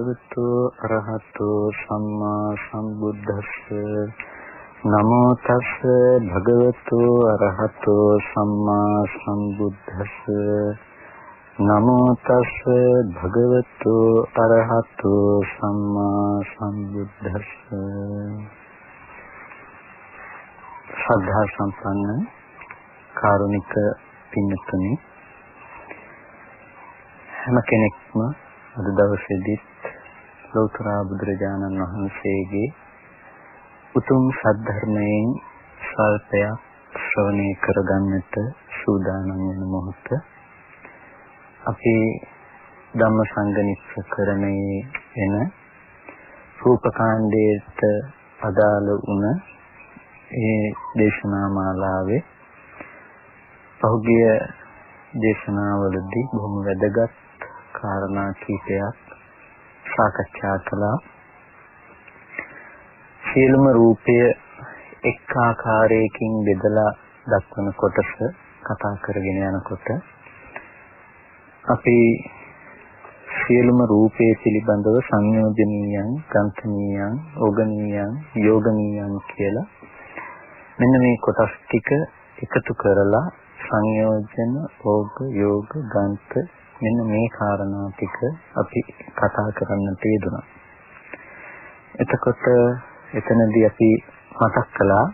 තස් භගවතු අරහතු සම්මා සම්බුද්දස්ස. නමෝ තස් භගවතු අරහතු සම්මා සම්බුද්දස්ස. නමෝ තස් භගවතු අරහතු සම්මා සම්බුද්දස්ස. ශ්‍රද්ධා සම්පන්න කාරුණික පින්තුනි හැම කෙනෙක්ම අද දවසේදීත් ලෝතර බුදුරජාණන් වහන්සේගේ උතුම් සද්ධර්මයෙන් ස්වල්පයක් ශ්‍රවණය කරගන්නට සූදානම් වෙන මොහොත අපි ධම්මසංගනිස්සකරණයේ එන රූපකාණ්ඩයට අදාළ වුණ ඒ දේශනා මාලාවේ පහුගිය දේශනාවලදී බොහොම වැදගත් කාරණා කීපයක් සාකච්ඡා කළා. සියලුම රූපය එක් ආකාරයකින් බෙදලා දක්වන කොටස කතා කරගෙන යනකොට අපි සියලුම රූපයේ පිළිබඳව සංයෝජනීයන්, ගන්තනීයන්, ඕගනීයන්, යෝගනීයන් කියලා මෙන්න මේ කොටස් ටික එකතු කරලා සංයෝජන, ඕග, යෝග, ගන්ත මෙන්න මේ කාරණා ටික අපි කතා කරන්නට යෙදුණා. එතකොට එතනදී අපි මතක් කළා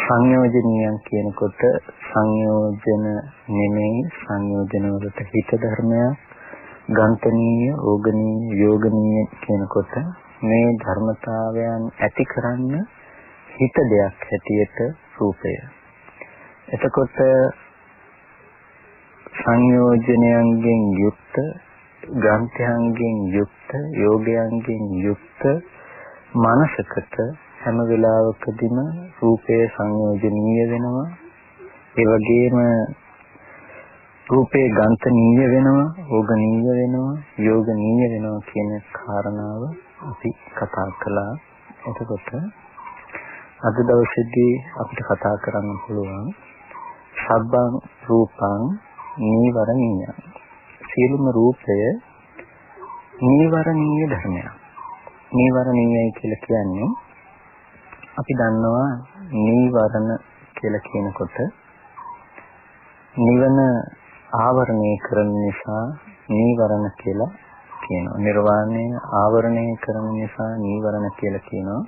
සංයෝජනීයන් කියනකොට සංයෝජන නෙමෙයි සංයෝජන වලට හිත ධර්මයක් ගන්තනීය ඕගනීය යෝගනීය කියනකොට මේ ධර්මතාවයන් ඇති කරන්න හිත දෙයක් හැටියට රූපය. එතකොට සංයෝජනයන්ගෙන් යුක්ත ග්‍රන්ථයන්ගෙන් යුක්ත යෝගයන්ගෙන් යුක්ත මනසකට හැම වෙලාවකදීම රූපය සංයෝජනීය වෙනවා. ඒ වගේම රූපේ ගන්තනීය වෙනවා ඕගනීය වෙනවා යෝගනීය වෙනවා කියන කාරණාව අපි කතා කළා. එතකොට අද දවසේදී අපිට කතා කරන්න පුළුවන් සබ්බං රූපං නීවරණීය. සියලුම රූපය නීවරණීය ධර්මයක්. නීවරණීයයි කියලා කියන්නේ අපි දන්නවා නීවරණ කියලා කියනකොට නිවන ආවරණය කරන නිසා නීවරණ කියලා කියනවා. නිර්වාණය ආවරණය කරන නිසා නීවරණ කියලා කියනවා.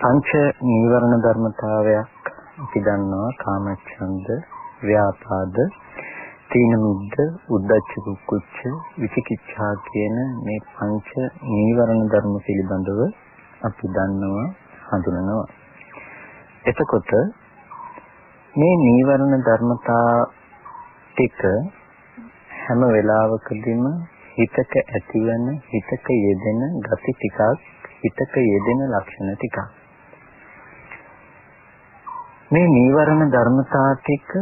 පංච නීවරණ ධර්මතාවයක් අපි දන්නවා කාමච්ඡන්ද ව්‍යාපාද තීන මුද්ද උද්ධච්ච කුච්ච විචිකිච්ඡා කියන මේ පංච නීවරණ ධර්ම පිළිබඳව අපි දන්නවා හඳුනනවා. එතකොට මේ නීවරණ ධර්මතා ටික හැම වෙලාවකදීම හිතක ඇතිවන හිතක යෙදෙන ගති ටිකක් හිතක යෙදෙන ලක්ෂණ ටිකක්. මේ නීවරණ ධර්මතා ටික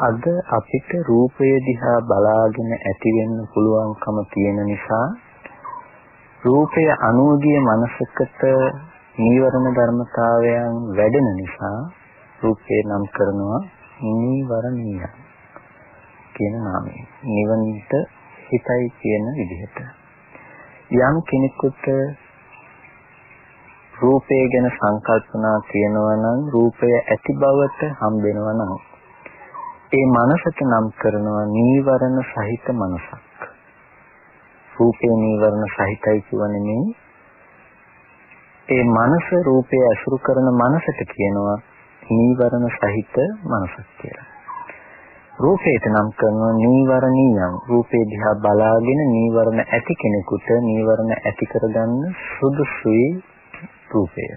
අද අපිට රූපය දිහා බලාගෙන ඇති වෙන්න පුළුවන්කම තියෙන නිසා රූපය අනුගිය මනසකට නීවරණ ධර්මතාවයන් වැඩෙන නිසා රූපේ නම් කරනවා නීවරණීය කියන නාමයෙන් නිවන්ට හිතයි කියන විදිහට. යම් කෙනෙකුට රූපය ගැන සංකල්පනා තියෙනවා නම් රූපය ඇති බවට හම්බෙනවා නම් ඒ මනසට නම් කරනවා නීවරණ සහිත මනසක්. රූපේ නීවරණ සහිතයි කියවන්නේ ඒ මනස රූපය අසුරු කරන මනසට කියනවා නීවරණ සහිත මනසක් කියලා. රූපේට නම් කරනවා නීවරණීයම් රූපේ දිහා බලාගෙන නීවරණ ඇති කෙනෙකුට නීවරණ ඇති කරගන්න සුදුසුයි රූපය.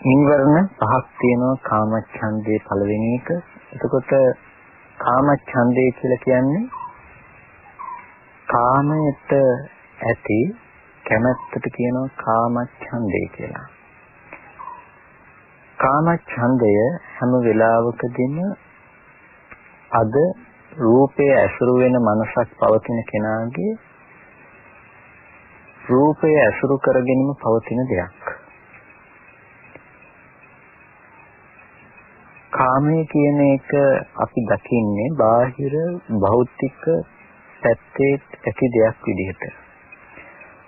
නීවරණ පහක් තියෙනවා කාමච්ඡන්දේ පළවෙනි එක. එතකොට කාමච්ඡන්දේ කියලා කියන්නේ කාමයට ඇති කැමැත්තට කියනවා කාමච්ඡන්දේ කියලා. කාමච්ඡන්දය හැම වෙලාවකදීම අද රූපය ඇසුරු වෙන මනසක් පවතින කෙනාගේ රූපය ඇසුරු කරගෙනම පවතින දෙයක්. කාමය කියන එක අපි දකින්නේ බාහිර භෞතික පැත්තේ ඇති දෙයක් විදිහට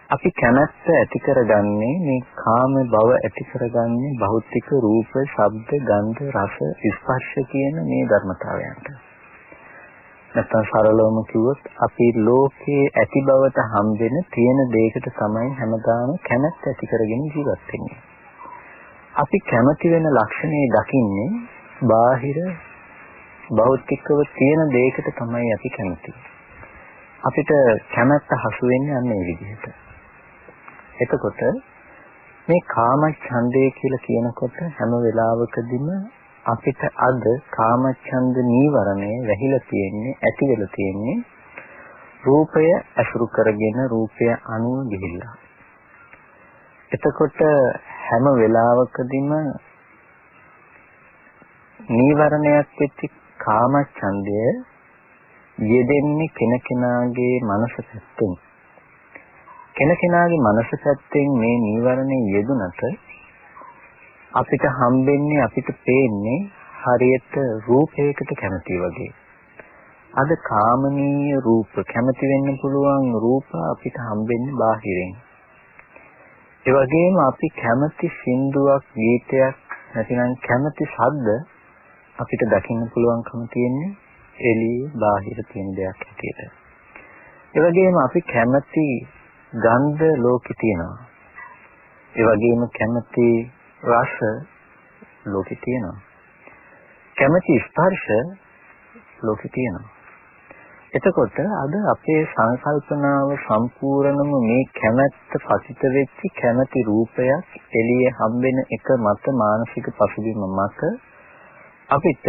අපි කැමැත්ත ඇති කරගන්නේ මේ කාම භව ඇති කරගන්නේ භෞතික රූප, ශබ්ද, ගන්ධ, රස, ස්පර්ශ කියන මේ ධර්මතාවයන්ට. නැත්නම් සරලවම කිව්වොත් අපි ලෝකයේ ඇති බවට හම්බෙන තියෙන දෙයකට තමයි හැමදාම කැමැත්ත ඇති කරගෙන ජීවත් වෙන්නේ. අපි කැමති වෙන ලක්ෂණේ දකින්නේ බාහිර භෞතිකව තියෙන දෙයකට තමයි අපි කැමති. අපිට කැමැත්ත හසු වෙන්නේ අන්න ඒ විදිහට. එතකොට මේ කාම ඡන්දය කියලා කියනකොට හැම වෙලාවකදීම අපිට අද කාමච්ඡන්ද නීවරණය වැහිලා තියෙන්නේ ඇති වෙලා තියෙන්නේ රූපය ඇසුරු කරගෙන රූපය අනුව ගිහිල්ලා. එතකොට හැම වෙලාවකදීම නීවරණයක් වෙච්ච කාමච්ඡන්දය යෙදෙන්නේ කෙනකෙනාගේ මනස පැත්තෙන්. කෙනකෙනාගේ මනස පැත්තෙන් මේ නීවරණය යෙදුනට අපිට හම්බෙන්නේ අපිට පේන්නේ හරියට රූපයකට කැමති වගේ. අද කාමනීය රූප කැමති වෙන්න පුළුවන් රූප අපිට හම්බෙන්නේ බාහිරින්. ඒ වගේම අපි කැමති සින්දුවක් ගීතයක් නැතිනම් කැමති ශබ්ද අපිට දකින්න පුළුවන්කම තියෙන්නේ එළියේ බාහිර තියෙන දෙයක් හැටියට. ඒ වගේම අපි කැමති ගන්ධ ලෝකේ තියෙනවා. ඒ වගේම කැමති රස ලෝකේ තියෙනවා. කැමැති ස්පර්ශ ලෝකේ තියෙනවා. එතකොට අද අපේ සංකල්පනාව සම්පූර්ණම මේ කැමැත්ත පසිත වෙච්ච කැමැති රූපයක් එළියේ හම්බෙන එක මත මානසික පසුබිම මත අපිට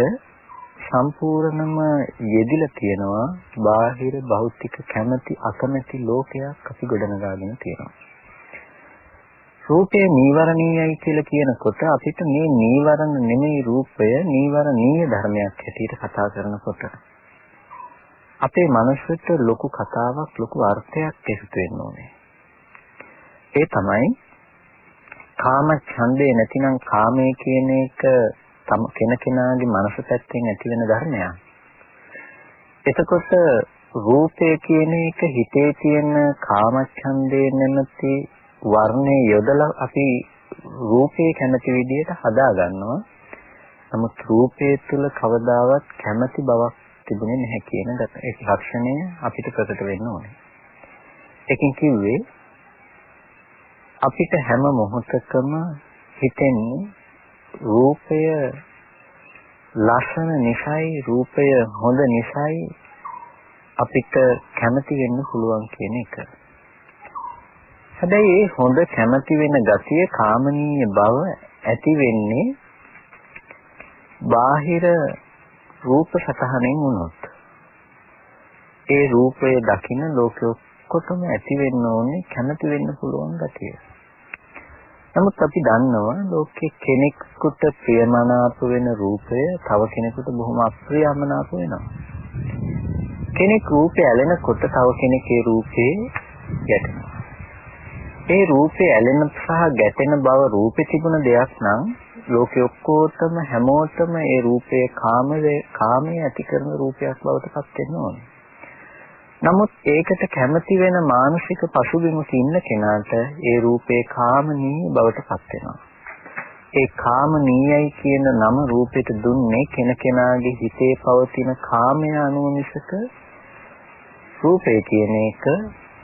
සම්පූර්ණම යෙදිලා තියෙනවා බාහිර භෞතික කැමැති අකමැති ලෝකයක් අපි ගොඩනගාගෙන තියෙනවා. රූපය නීවරණීයයි කියලා කියනකොට අපිට මේ නීවරණ නෙමෙයි රූපය නීවරණීය ධර්මයක් හැටියට කතා කරනකොට අපේ මනසට ලොකු කතාවක් ලොකු අර්ථයක් එකතු වෙන්න ඕනේ. ඒ තමයි කාම ඡන්දේ නැතිනම් කාමයේ කියන එක තම කෙනකෙනාගේ මනස පැත්තෙන් ඇති වෙන ධර්මයක්. එතකොට රූපය කියන එක හිතේ තියෙන කාම ඡන්දේ නැමැති වර්ණේ යොදලා අපි රූපේ කැමති විදිහට හදා ගන්නවා. නමුත් රූපයේ තුල කවදාවත් කැමති බවක් තිබුණේ නැහැ කියන ඒ ලක්ෂණය අපිට ප්‍රකට වෙන්න ඕනේ. ඒකෙන් කිව්වේ අපිට හැම මොහොතකම හිතෙන්නේ රූපය ලස්සන නිසයි රූපය හොඳ නිසයි අපිට කැමති වෙන්න පුළුවන් කියන එක. හැබැයි ඒ හොඳ කැමති වෙන ගතිය කාමනීය බව ඇති වෙන්නේ බාහිර රූප සතහනෙන් වුණොත් ඒ රූපය දකින ලෝකෙ ඔක්කොටම ඇති වෙන්න ඕනේ කැමති වෙන්න පුළුවන් ගතිය. නමුත් අපි දන්නවා ලෝකෙ කෙනෙකුට ප්‍රියමනාප වෙන රූපය තව කෙනෙකුට බොහොම අප්‍රියමනාප වෙනවා. කෙනෙක් රූපය ඇලෙනකොට තව කෙනෙක් ඒ රූපේ ගැටෙනවා. ඒ රූපේ ඇලෙන සහ ගැටෙන බව රූපේ තිබුණ දෙයක් නම් ලෝකෙ ඔක්කොටම හැමෝටම ඒ රූපයේ කාමයේ කාමයේ ඇති කරන රූපයක් බවට පත් වෙන්න ඕනේ. නමුත් ඒකට කැමති වෙන මානසික පසුබිමක ඉන්න කෙනාට ඒ රූපේ කාමනීය බවට පත් වෙනවා. ඒ කාමනීයයි කියන නම රූපෙට දුන්නේ කෙනකෙනාගේ හිතේ පවතින කාමය අනුව මිසක රූපේ කියන එක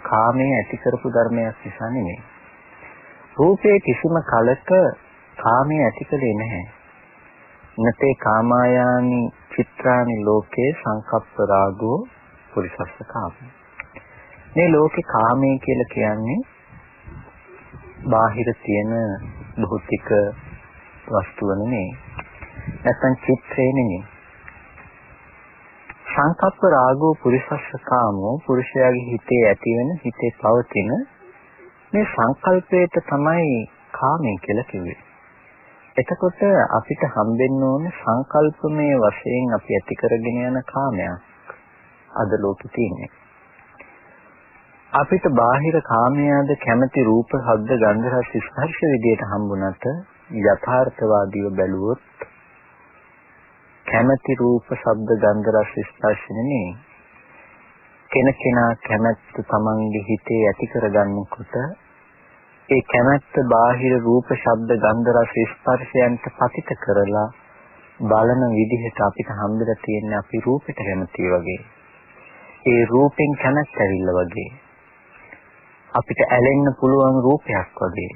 කාමයේ ඇති කරපු ධර්මයක් නිසා නෙමෙයි. රූපේ කිසිම කලක කාමයේ ඇති කලේ නැහැ. නතේ කාමායානි චිත්‍රානි ලෝකේ සංකප්ප රාගෝ පුරිසස්ස කාම. මේ ලෝකේ කාමයේ කියලා කියන්නේ බාහිර තියෙන භෞතික වස්තුව නෙමෙයි. නැත්නම් චිත්‍රේ නෙමෙයි. සංකප්ප රාගෝ පුරිසස්ස කාමෝ පුරුෂයාගේ හිතේ ඇතිවෙන හිතේ පවතින මේ සංකල්පයට තමයි කාමය කියලා කිව්වේ. එතකොට අපිට හම්බෙන්න ඕනේ සංකල්පමය වශයෙන් අපි ඇති කරගෙන යන කාමයක් අද ලෝකෙ තියෙන්නේ. අපිට බාහිර කාමයාද කැමැති රූප, ශබ්ද, ගන්ධ, රස, ස්පර්ශ විදියට හම්බුණට යථාර්ථවාදීව බැලුවොත් කැමැති රූප, ශබ්ද, ගන්ධ, රස, ස්පර්ශ නෙමෙයි. කෙනකෙනා කැමැත්ත තමන්ගේ හිතේ ඇති කරගන්නකොට ඒ කැමැත්ත බාහිර රූප, ශබ්ද, ගන්ධ, රස, ස්පර්ශයන්ට පතිත කරලා බලන විදිහට අපිට හම්බෙලා තියෙන අපි රූපෙට කැමති වගේ. ඒ රූපෙන් කැමැත්ත ඇවිල්ලා වගේ අපිට ඇලෙන්න පුළුවන් රූපයක් වගේ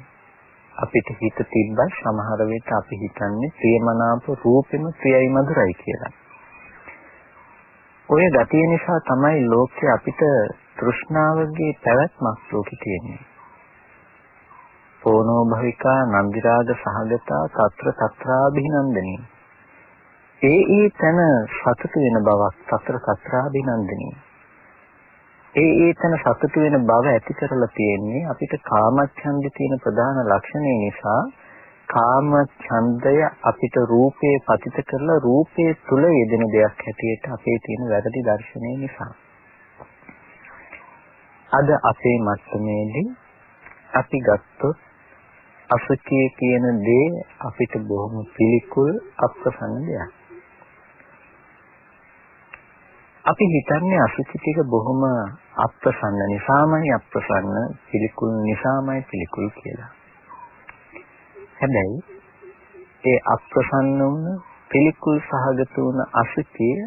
අපිට හිත තිබ්බා සමහර වෙලට අපි හිතන්නේ ප්‍රියමනාප රූපෙම ප්‍රියයි මధుරයි කියලා. ඔය ගතිය නිසා තමයි ලෝකේ අපිට තෘෂ්ණාවගේ පැවැත්මක් ලෝකේ තියෙන්නේ. පෝනෝ භවිකා නන්දිරාග සහගතා తත්‍ර తත්‍රාභිනන්දනී ඒ ඒ තන සතුට වෙන බවක් తත්‍ර తත්‍රාභිනන්දනී ඒ ඒ තන සතුට වෙන බව ඇති කරලා තියෙන්නේ අපිට කාමච්ඡන්දේ තියෙන ප්‍රධාන ලක්ෂණය නිසා කාම ඡන්දය අපිට රූපේ පතිත කරලා රූපයේ තුල යෙදෙන දෙයක් හැටියට අපේ තියෙන වැරදි දර්ශනය නිසා. අද අපේ මත්තමේදී අපි ගත්තොත් අසුචිය කියන දේ අපිට බොහොම පිළිකුල් අප්‍රසන්න දෙයක්. අපි හිතන්නේ අසුචි ටික බොහොම අප්‍රසන්න නිසාමයි අප්‍රසන්න පිළිකුල් නිසාමයි පිළිකුල් කියලා. හැබැයි ඒ අප්‍රසන්න වුණ පිළිකුල් සහගත වුණ අසුචිය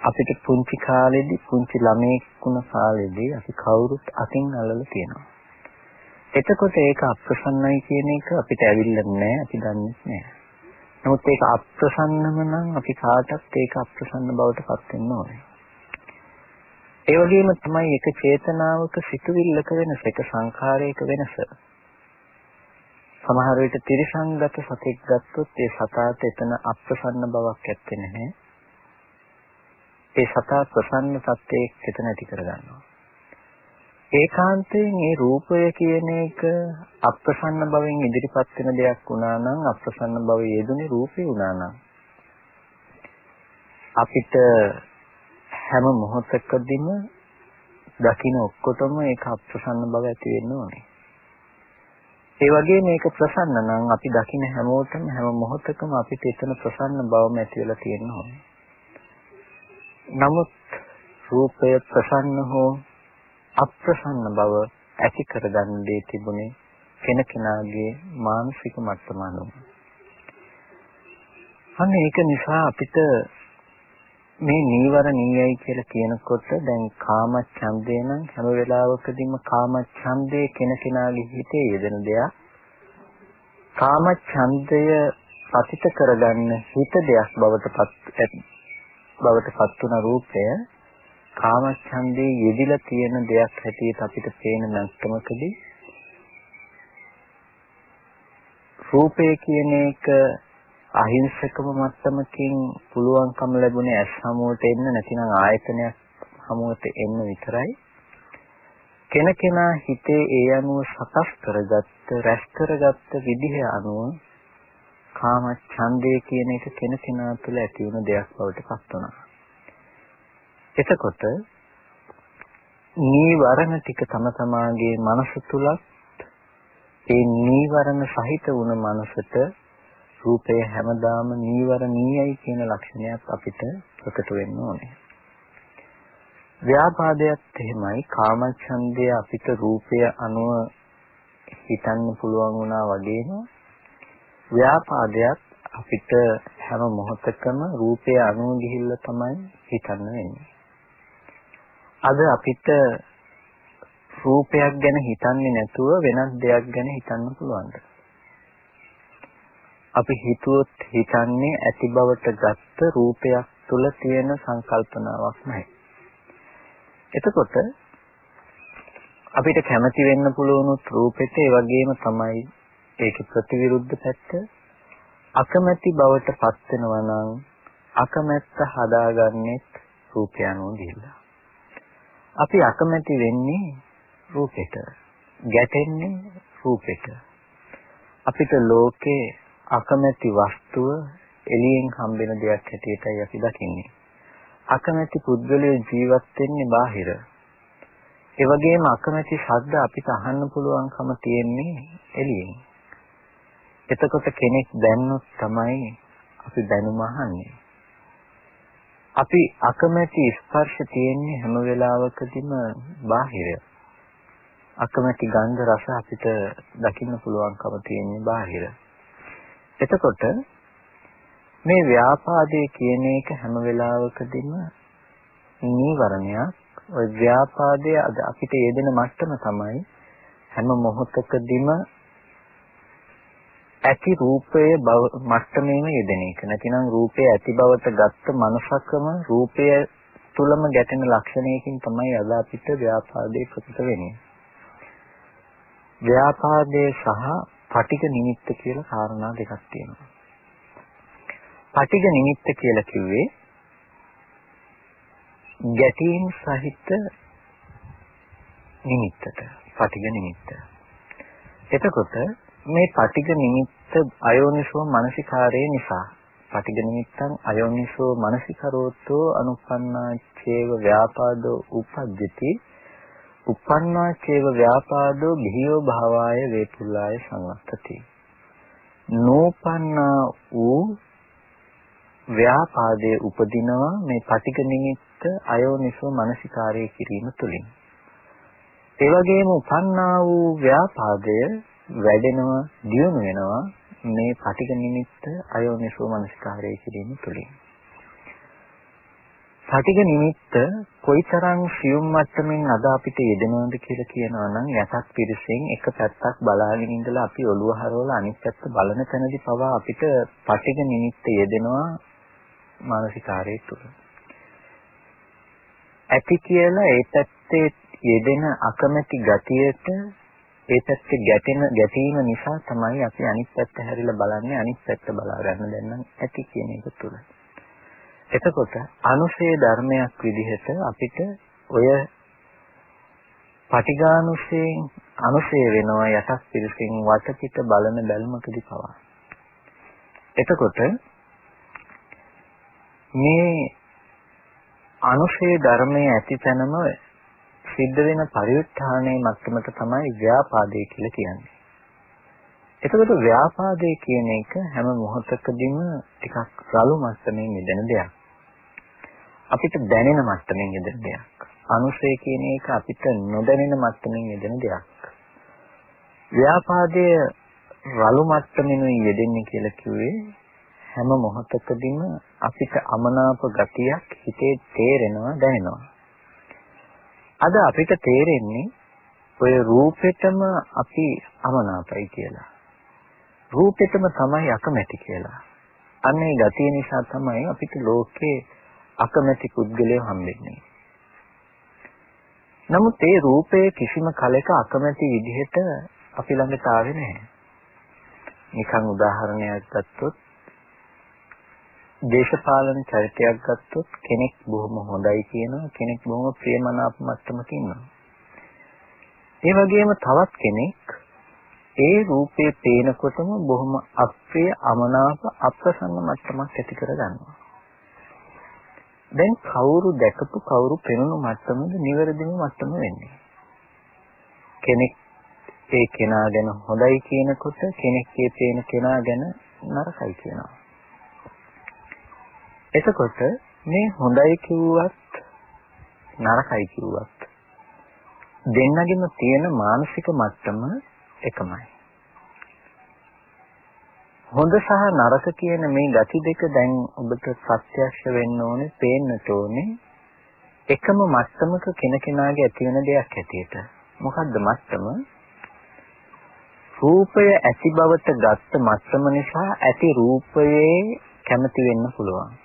අපිට පුංචි කාලෙදී පුංචි ළමයෙක් වුණ කාලෙදී අපි කවුරුත් අතින් අල්ලලා තියෙනවා. එතකොට ඒක අප්‍රසන්නයි කියන එක අපිට ඇවිල්ලා නැහැ අපි දන්නේ නැහැ. නමුත් ඒක අප්‍රසන්නම නම් අපි කාටත් ඒක අප්‍රසන්න බවට පත් වෙන්න ඕනේ. ඒ වගේම තමයි එක චේතනාවක සිතුවිල්ලක වෙනස, එක සංඛාරයක වෙනස. සමහර විට තිරිසංගත සතෙක් ගත්තොත් ඒ සතාට එතන අප්‍රසන්න බවක් ඇත්තේ නැහැ. ඒ සතා ප්‍රසන්න තත්ත්වයක් එතන ඇති කරගන්නවා. ඒකාන්තයෙන් මේ රූපය කියන එක අප්‍රසන්න බවෙන් ඉදිරිපත් වෙන දෙයක් වුණා නම් අප්‍රසන්න බව යෙදුනේ රූපේ වුණා නම් අපිට හැම මොහොතකදීම දකින්න ඔක්කොටම ඒක අප්‍රසන්න බව ඇති වෙන්න ඕනේ. ඒ වගේ මේක ප්‍රසන්න නම් අපි දකින්න හැමෝටම හැම මොහොතකම අපිට එතන ප්‍රසන්න බවම ඇති වෙලා තියෙනවා. නමුත් රූපය ප්‍රසන්න හෝ අප්‍රසන්න බව ඇති කරගන්න දේ තිබුණේ කෙනකෙනාගේ මානසික මට්ටම අනුව. අන්න ඒක නිසා අපිට මේ නීවර නීයයි කියලා කියනකොට දැන් කාම ඡන්දේ නම් හැම වෙලාවකදීම කාම ඡන්දේ කෙනකෙනාගේ හිතේ යෙදෙන දෙයක්. කාම ඡන්දය පතිත කරගන්න හිත දෙයක් බවට පත් බවට පත් වුණ රූපය කාම ඡන්දේ යෙදිලා තියෙන දෙයක් හැටියට අපිට පේන මට්ටමකදී රූපය කියන එක අහිංසකම මට්ටමකින් පුළුවන්කම ලැබුණේ ඇස් හමුවට එන්න නැතිනම් ආයතනයක් හමුවට එන්න විතරයි. කෙනකෙනා හිතේ ඒ අනුව සකස් කරගත්ත රැස් කරගත්ත විදිහ අනුව කාම ඡන්දය කියන එක කෙනකෙනා තුළ ඇති වෙන දෙයක් බවට පත් වෙනවා. එතකොට නීවරණ ටික තම තමාගේ මනස තුලත් ඒ නීවරණ සහිත වුණ මනසට රූපය හැමදාම නීවරණීයයි කියන ලක්ෂණයක් අපිට ප්‍රකට වෙන්න ඕනේ. ව්‍යාපාදයක් එහෙමයි කාමච්ඡන්දය අපිට රූපය අනුව හිතන්න පුළුවන් වුණා වගේම ව්‍යාපාදයක් අපිට හැම මොහොතකම රූපය අනුව ගිහිල්ලා තමයි හිතන්න වෙන්නේ. අද අපිට රූපයක් ගැන හිතන්නේ නැතුව වෙනත් දෙයක් ගැන හිතන්න පුළුවන්ද? අපි හිතුවොත් හිතන්නේ ඇති බවට ගත්ත රූපයක් තුල තියෙන සංකල්පනාවක් නැහැ. එතකොට අපිට කැමති වෙන්න පුළුවන් රූපෙට ඒ වගේම තමයි ඒකේ ප්‍රතිවිරුද්ධ පැත්ත අකමැති බවට පත් වෙනවා නම් අකමැත්ත හදාගන්නේ රූපය අනුව ගිහිල්ලා. අපි අකමැති වෙන්නේ රූපෙට. ගැටෙන්නේ රූපෙට. අපිට ලෝකේ අකමැති වස්තුව එළියෙන් හම්බෙන දෙයක් හැටියටයි අපි දකින්නේ. අකමැති පුද්ගලයේ ජීවත් වෙන්නේ බාහිර. ඒ වගේම අකමැති ශබ්ද අපිට අහන්න පුළුවන්කම තියෙන්නේ එළියෙන්. එතකොට කෙනෙක් දැන්නොත් තමයි අපි දැනුම අහන්නේ. අපි අකමැති ස්පර්ශ තියෙන්නේ හැම වෙලාවකදීම බාහිර. අකමැති ගන්ධ රස අපිට දකින්න පුළුවන්කම තියෙන්නේ බාහිර. එතකොට මේ ව්‍යාපාදයේ කියන එක හැම වෙලාවකදීම නීවරණයක්. ওই ව්‍යාපාදයේ අද අපිට යෙදෙන මට්ටම තමයි හැම මොහොතකදීම ඇති රූපය මට්ටමේම යෙදෙන එක. නැතිනම් රූපය ඇති බවට ගත්ත මනසකම රූපය තුලම ගැටෙන ලක්ෂණයකින් තමයි අද අපිට ව්‍යාපාදේ ප්‍රකට වෙන්නේ. ව්‍යාපාදයේ සහ පටික නිමිත්ත කියලා කාරණා දෙකක් තියෙනවා. පටික නිමිත්ත කියලා කිව්වේ ගැටීම් සහිත නිමිත්තට පටික නිමිත්ත. එතකොට මේ පටික නිමිත්ත අයෝනිසෝ මනසිකාරයේ නිසා පටික නිමිත්තං අයෝනිසෝ මනසිකරෝතෝ අනුපන්නා චේව ව්‍යාපාදෝ උපජ්ජති uppannā චේව ව්‍යාපාදෝ බිහියෝ භාවාය වේපුල්ලාය සංවත්තති. නෝපන්නා වූ ව්‍යාපාදයේ උපදිනවා මේ පටික නිමිත්ත අයෝනිසෝ මනසිකාරය කිරීම තුළින්. ඒ වගේම උපන්නා වූ ව්‍යාපාදය වැඩෙනවා දියුණු වෙනවා මේ පටික නිමිත්ත අයෝනිසෝ මනසිකාරය කිරීම තුළින්. පටිඝ නිමිත්ත කොයිතරම් සියුම් මට්ටමින් අද අපිට යෙදෙනවද කියලා කියනවා නම් යටත් පිරිසෙන් එක පැත්තක් බලාගෙන ඉඳලා අපි ඔළුව හරවලා අනිත් පැත්ත බලන තැනදී පවා අපිට පටිඝ නිමිත්ත යෙදෙනවා මානසිකාරයේ තුල. ඇති කියලා ඒ පැත්තේ යෙදෙන අකමැති ගතියට ඒ පැත්තේ ගැටෙන ගැටීම නිසා තමයි අපි අනිත් පැත්ත හැරිලා බලන්නේ අනිත් පැත්ත බලා ගන්න දැන් නම් ඇති කියන එක තුල. එතකොට අනුශේ ධර්මයක් විදිහට අපිට ඔය පටිඝානුශයෙන් අනුශේ වෙනවා යටත් පිළිසින් වටපිට බලන බැල්මකදී පවා. එතකොට මේ අනුශේ ධර්මයේ ඇතිතනම සිද්ධ වෙන පරිඋත්ථානයේ මට්ටමට තමයි ව්‍යාපාදේ කියලා කියන්නේ. එතකොට ව්‍යාපාදේ කියන එක හැම මොහොතකදීම ටිකක් රළු මට්ටමින් නිදෙන දෙයක්. අපිට දැනෙන මට්ටමින් යෙදෙන දෙයක්. අනුසය කියන එක අපිට නොදැනෙන මට්ටමින් යෙදෙන දෙයක්. ව්‍යාපාදයේ රළු මට්ටමිනුයි යෙදෙන්නේ කියලා කිව්වේ හැම මොහොතකදීම අපිට අමනාප ගතියක් හිතේ තේරෙනවා දැනෙනවා. අද අපිට තේරෙන්නේ ඔය රූපෙටම අපි අමනාපයි කියලා. රූපෙටම තමයි අකමැති කියලා. අන්නේ ගතිය නිසා තමයි අපිට ලෝකේ අකමැති පුද්ගලයෝ හම්බෙන්නේ. නමුත් ඒ රූපයේ කිසිම කලක අකමැති විදිහට අපි ළඟට ආවේ නැහැ. නිකන් උදාහරණයක් ගත්තොත් දේශපාලන චරිතයක් ගත්තොත් කෙනෙක් බොහොම හොඳයි කියනවා කෙනෙක් බොහොම ප්‍රේමනාප මට්ටමක ඉන්නවා. ඒ වගේම තවත් කෙනෙක් ඒ රූපේ පේනකොටම බොහොම අප්‍රිය අමනාප අප්‍රසන්න මට්ටමක් ඇති කර ගන්නවා. දැන් කවුරු දැකපු කවුරු පෙනුණු මට්ටමද නිවැරදිම මට්ටම වෙන්නේ. කෙනෙක් ඒ කෙනා ගැන හොඳයි කියනකොට කෙනෙක් ඒ පේන කෙනා ගැන නරකයි කියනවා. එතකොට මේ හොඳයි කිව්වත් නරකයි කිව්වත් දෙන්නගෙම තියෙන මානසික මට්ටම එකමයි. හොඳ සහ නරක කියන මේ ගති දෙක දැන් ඔබට ප්‍රත්‍යක්ෂ වෙන්න ඕනේ, පේන්නට ඕනේ. එකම මට්ටමක කෙනකෙනාගේ ඇති වෙන දෙයක් ඇටියට. මොකද්ද මට්ටම? රූපය ඇති බවට ගත්ත මට්ටම නිසා ඇති රූපයේ කැමති වෙන්න පුළුවන්.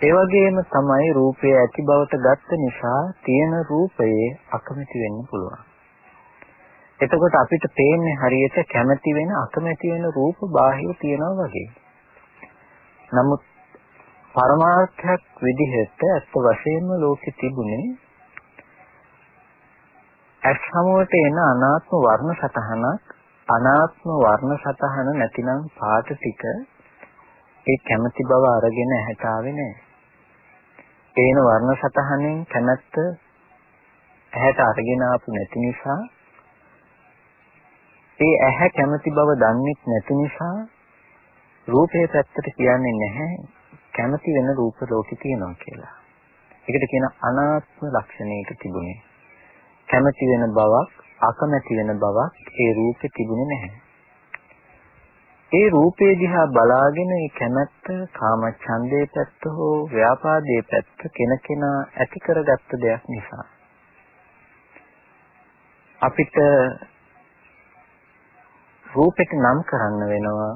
ඒ වගේම තමයි රූපය ඇති බවට ගත්ත නිසා තියෙන රූපයේ අකමැති වෙන්න පුළුවන්. එතකොට අපිට පේන්නේ හරියට කැමැති වෙන අකමැති වෙන රූප බාහිර තියනවා වගේ. නමුත් පරමාර්ථයක් විදිහට ඇත්ත වශයෙන්ම ලෝකෙ තිබුණේ ඇස් සමුවට එන අනාත්ම වර්ණ සතහනක් අනාත්ම වර්ණ සතහන නැතිනම් පාට ටික ඒ කැමැති බව අරගෙන ඇහැට ආවේ නැහැ. ඒන වර්ණ සතහනෙන් කැමැත්ත ඇහැට අරගෙන ආපු නැති නිසා ඒ ඇහැ කැමති බව දන්නේ නැති නිසා රූපේ පැත්තට කියන්නේ නැහැ කැමති වෙන රූප ලෝකෙ තියෙනවා කියලා. ඒකට කියන අනාත්ම ලක්ෂණයක තිබුණේ. කැමති වෙන බවක්, අකමැති වෙන බවක් ඒ රූපේ තිබුණේ නැහැ. ඒ රූපේ දිහා බලාගෙන ඒ කැමැත්ත, කාමච්ඡන්දේ පැත්ත හෝ ව්‍යාපාදයේ පැත්ත කෙනකෙනා ඇති කරගත්ත දෙයක් නිසා අපිට රූපෙට නම් කරන්න වෙනවා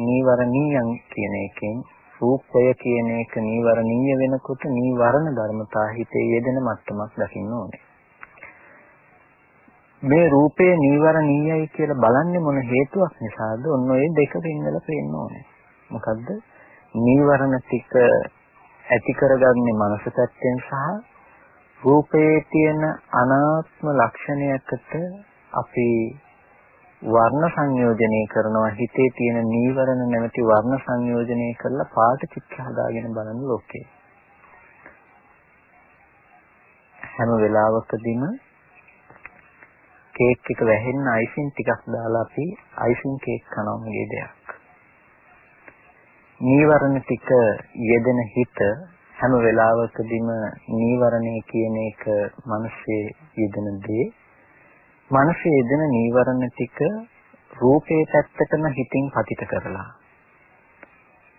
නීවරණීයන් කියන එකෙන් රූපය කියන එක නීවරණීය වෙනකොට නීවරණ ධර්මතා හිතේ යෙදෙන මට්ටමක් දකින්න ඕනේ. මේ රූපය නීවරණීයයි කියලා බලන්නේ මොන හේතුවක් නිසාද? ඔන්න ඔය දෙක වෙන්නලා පේන්න ඕනේ. මොකද්ද? නීවරණ ටික ඇති කරගන්නේ මනස පැත්තෙන් සහ රූපයේ තියෙන අනාත්ම ලක්ෂණයකට අපි වර්ණ සංයෝජනය කරනවා හිතේ තියෙන නීවරණ නැමැති වර්ණ සංයෝජනය කරලා පාට චිත්‍ර හදාගෙන බලන ලෝකේ හැම වෙලාවකදීම කේක් එක වැහෙන්න අයිසින් ටිකක් දාලා අපි අයිසින් කේක් කනවා වගේ දෙයක්. නීවරණ ටික යෙදෙන හිත හැම වෙලාවකදීම නීවරණය කියන එක මිනිස්සේ යෙදෙන දේ මනසේ යෙදෙන නීවරණ ටික රූපේ පැත්තටම හිතින් පතිත කරලා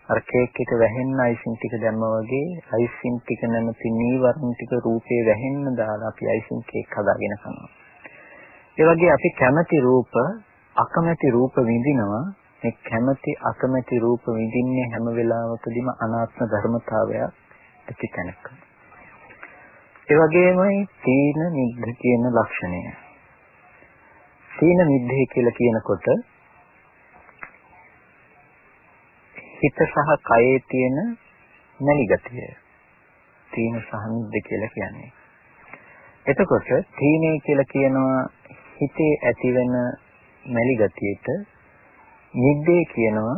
අර කේක් එක වැහෙන්න අයිසින් ටික දැම්මා වගේ අයිසින් ටික නැමැති නීවරණ ටික රූපේ වැහෙන්න දාලා අපි අයිසින් කේක් හදාගෙන කනවා. ඒ වගේ අපි කැමති රූප අකමැති රූප විඳිනවා මේ කැමති අකමැති රූප විඳින්නේ හැම වෙලාවකදීම අනාත්ම ධර්මතාවයක් ඇති තැනක. ඒ වගේමයි තීන නිග්ඝ කියන ලක්ෂණය. සීන මිද්දේ කියලා කියනකොට හිත සහ කයේ තියෙන නැලි ගතිය. තීන සහ මිද්ද කියලා කියන්නේ. එතකොට තීනේ කියලා කියනවා හිතේ ඇතිවෙන නැලි ගතියට මිද්දේ කියනවා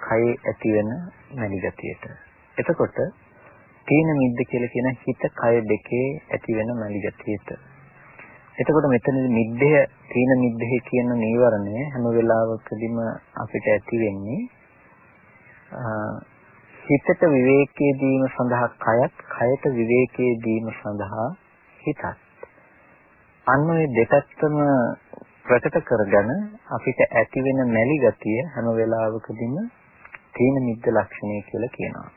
කයේ ඇතිවෙන නැලි ගතියට. එතකොට තීන මිද්ද කියලා කියන හිත කය දෙකේ ඇතිවෙන නැලි ගතියට. එතකොට මෙතනදී නිද්දය තීන නිද්දේ කියන නීවරණය හැම වෙලාවකදීම අපිට ඇති වෙන්නේ හිතට විවේකයේ දීම සඳහා කයත් කයට විවේකයේ දීම සඳහා හිතත් අන්න ඔය දෙපැත්තම ප්‍රකට කරගෙන අපිට ඇති වෙන මැලි ගතිය හැම වෙලාවකදීම තීන මිද්ද ලක්ෂණය කියලා කියනවා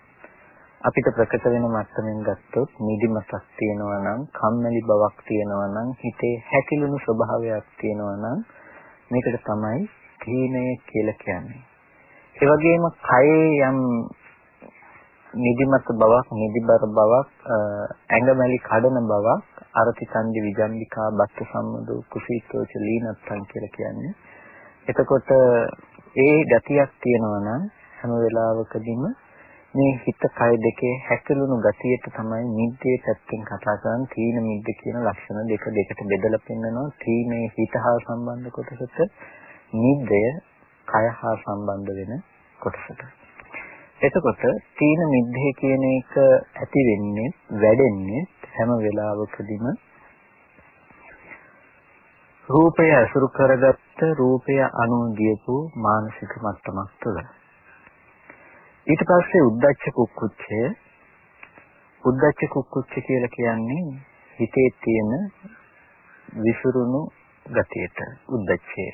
අපිට ප්‍රකට වෙන මට්ටමින් ගත්තොත් නිදිමතක් තියෙනවා නම් කම්මැලි බවක් තියෙනවා නම් හිතේ හැකිලුණු ස්වභාවයක් තියෙනවා නම් මේකට තමයි තීනය කියලා කියන්නේ. ඒ වගේම කයේ යම් නිදිමත බවක්, නිදිබර බවක්, ඇඟමැලි කඩන බවක්, අරති සංදි විජම්බිකා බත් සම්මදෝ කුසීතෝච ලීනත්තන් කියලා කියන්නේ. එතකොට ඒ ගතියක් තියෙනවා නම් හැම වෙලාවකදීම මේ හිත කය දෙකේ හැකලුණු ගතියට තමයි නිද්දේ පැත්තෙන් කතා කරන්නේ. තීන නිද්ද කියන ලක්ෂණ දෙක දෙකට බෙදලා පෙන්නනවා. තීනේ හිත හා සම්බන්ධ කොටසට නිද්දය කය හා සම්බන්ධ වෙන කොටසට. එතකොට තීන නිද්දේ කියන එක ඇති වෙන්නේ වැඩෙන්නේ හැම වෙලාවකදීම රූපය අසුරු කරගත්ත රූපය අනුව ගියපු මානසික මට්ටමක් තුළ ඊට පස්සේ උද්දච්ච කුක්කුච්චය උද්දච්ච කුක්කුච්ච කියලා කියන්නේ හිතේ තියෙන විසිරුණු ගතියට උද්දච්චය.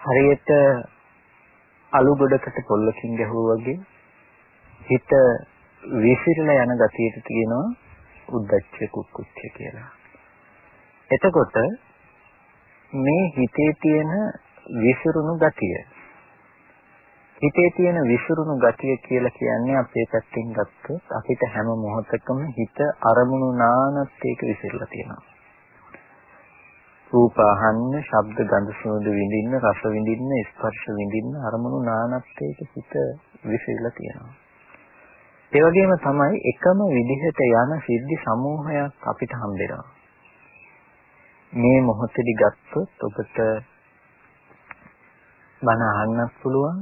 හරියට අලු ගොඩකට පොල්ලකින් ගැහුවා වගේ හිත විසිරලා යන ගතියට තියෙනවා උද්දච්ච කුක්කුච්ච කියලා. එතකොට මේ හිතේ තියෙන විසිරුණු ගතිය හිතේ තියෙන විසිරුණු ගතිය කියලා කියන්නේ අපේ පැත්තෙන් ගත්තොත් අපිට හැම මොහොතකම හිත අරමුණු නානත් ඒක විසිරලා තියෙනවා. රූප අහන්න, ශබ්ද ගඳ සුවඳ විඳින්න, රස විඳින්න, ස්පර්ශ විඳින්න අරමුණු නානත් ඒක හිත විසිරලා තියෙනවා. ඒ වගේම තමයි එකම විදිහට යන සිද්ධි සමූහයක් අපිට හම්බෙනවා. මේ මොහොතේදී ගත්තොත් ඔබට බණ අහන්නත් පුළුවන්.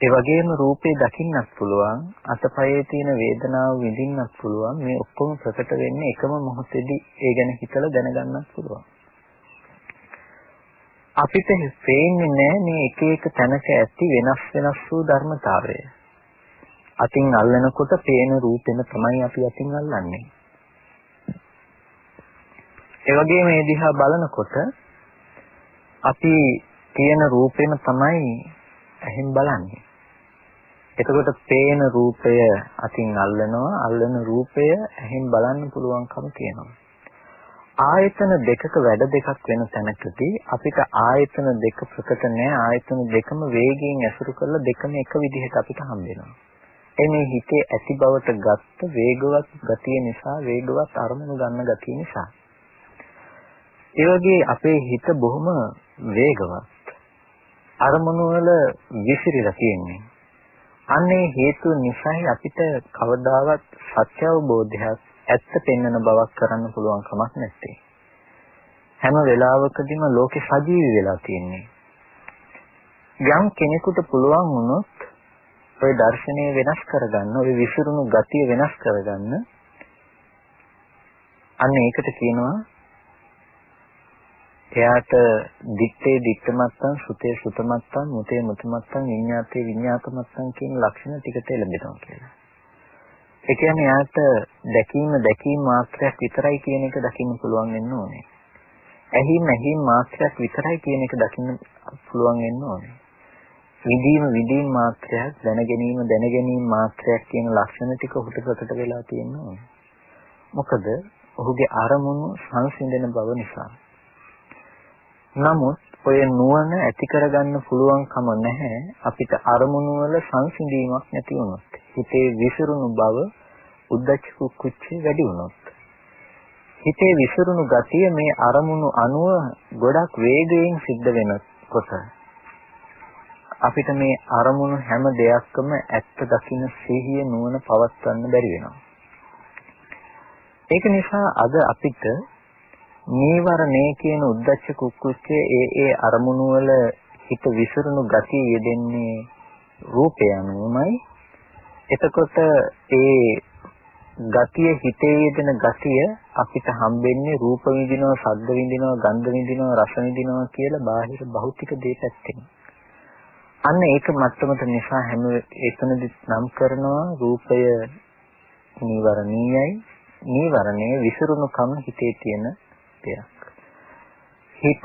ඒ වගේම රූපේ දකින්නත් පුළුවන්. අතපයේ තියෙන වේදනාව විඳින්නත් පුළුවන්. මේ ඔක්කොම ප්‍රකට වෙන්නේ එකම මොහොතේදී ඒ ගැන හිතලා දැනගන්නත් පුළුවන්. අපිට පේන්නේ නැහැ මේ එක එක තැනක ඇති වෙනස් වෙනස් වූ ධර්මතාවය. අතින් අල්ලනකොට පේන රූපෙම තමයි අපි අතින් අල්ලන්නේ. ඒ වගේම මේ දිහා බලනකොට අපි තියෙන රූපෙම තමයි ඇහෙන් බලන්නේ. එතකොට පේන රූපය අතින් අල්ලනවා අල්ලන රූපය ඇහෙන් බලන්න පුළුවන්කම තියෙනවා. ආයතන දෙකක වැඩ දෙකක් වෙන තැනකදී අපිට ආයතන දෙක ප්‍රකට නැහැ ආයතන දෙකම වේගයෙන් ඇසුරු කරලා දෙකම එක විදිහට අපිට හම්බ වෙනවා. ඒ මේ හිතේ ඇති බවට ගත්ත වේගවත් ගතිය නිසා වේගවත් අරමුණු ගන්න ගතිය නිසා. ඒ වගේ අපේ හිත බොහොම වේගවත්. අරමුණු වල විසිරීලා තියෙන්නේ. අන්නේ හේතුව නිසායි අපිට කවදාවත් සත්‍ය අවබෝධයක් ඇත්ත පෙන්වන බවක් කරන්න පුළුවන් කමක් නැත්තේ. හැම වෙලාවකදීම ලෝකේ සජීවී වෙලා තියෙන්නේ. යම් කෙනෙකුට පුළුවන් වුණොත් ওই දර්ශනය වෙනස් කරගන්න, ওই විසිරුණු ගතිය වෙනස් කරගන්න අන්න ඒකට කියනවා එයාට දිත්තේ දිත්තමත්තන් සුතේ සුතමත්තන් මුතේ මුතමත්තන් විඤ්ඤාතේ විඤ්ඤාතමත්තන් කියන ලක්ෂණ ටිකට ලැබෙනවා කියලා. ඒ කියන්නේ එයාට දැකීම දැකීම මාත්‍රයක් විතරයි කියන එක දකින්න පුළුවන් වෙන්න ඕනේ. ඇහිම ඇහිම මාත්‍රයක් විතරයි කියන එක දකින්න පුළුවන් වෙන්න ඕනේ. විදීම විදීම මාත්‍රයක් දැනගැනීම දැනගැනීම මාත්‍රයක් කියන ලක්ෂණ ටික උහුට ප්‍රකට වෙලා තියෙනවා. මොකද ඔහුගේ අරමුණු සංසිඳන බව නිසා. නමුත් ඔය නුවණ ඇති කරගන්න පුළුවන්කම නැහැ අපිට අරමුණු වල සංසිඳීමක් නැති වුණොත්. හිතේ විසිරුණු බව උද්දච්ච කුච්චේ වැඩි වුණොත්. හිතේ විසිරුණු ගතිය මේ අරමුණු අනුව ගොඩක් වේගයෙන් සිද්ධ වෙනකොට අපිට මේ අරමුණු හැම දෙයක්ම ඇත්ත දකින්න සිහිය නුවණ පවත්වන්න බැරි වෙනවා. ඒක නිසා අද අපිට නීවරණේ කියන උද්දච්ච කුක්කුච්චේ ඒ ඒ අරමුණු වල හිත විසිරුණු ගතිය යෙදෙන්නේ රූපය අනුවමයි. එතකොට ඒ ගතිය හිතේ යෙදෙන ගතිය අපිට හම්බෙන්නේ රූප විඳිනවා, ශබ්ද විඳිනවා, ගන්ධ විඳිනවා, රස විඳිනවා කියලා බාහිර භෞතික දේ පැත්තෙන්. අන්න ඒක මත්තමත නිසා හැම එතනදි නම් කරනවා රූපය නීවරණීයයි. නීවරණයේ විසිරුණු කම හිතේ තියෙන දෙයක්. හිත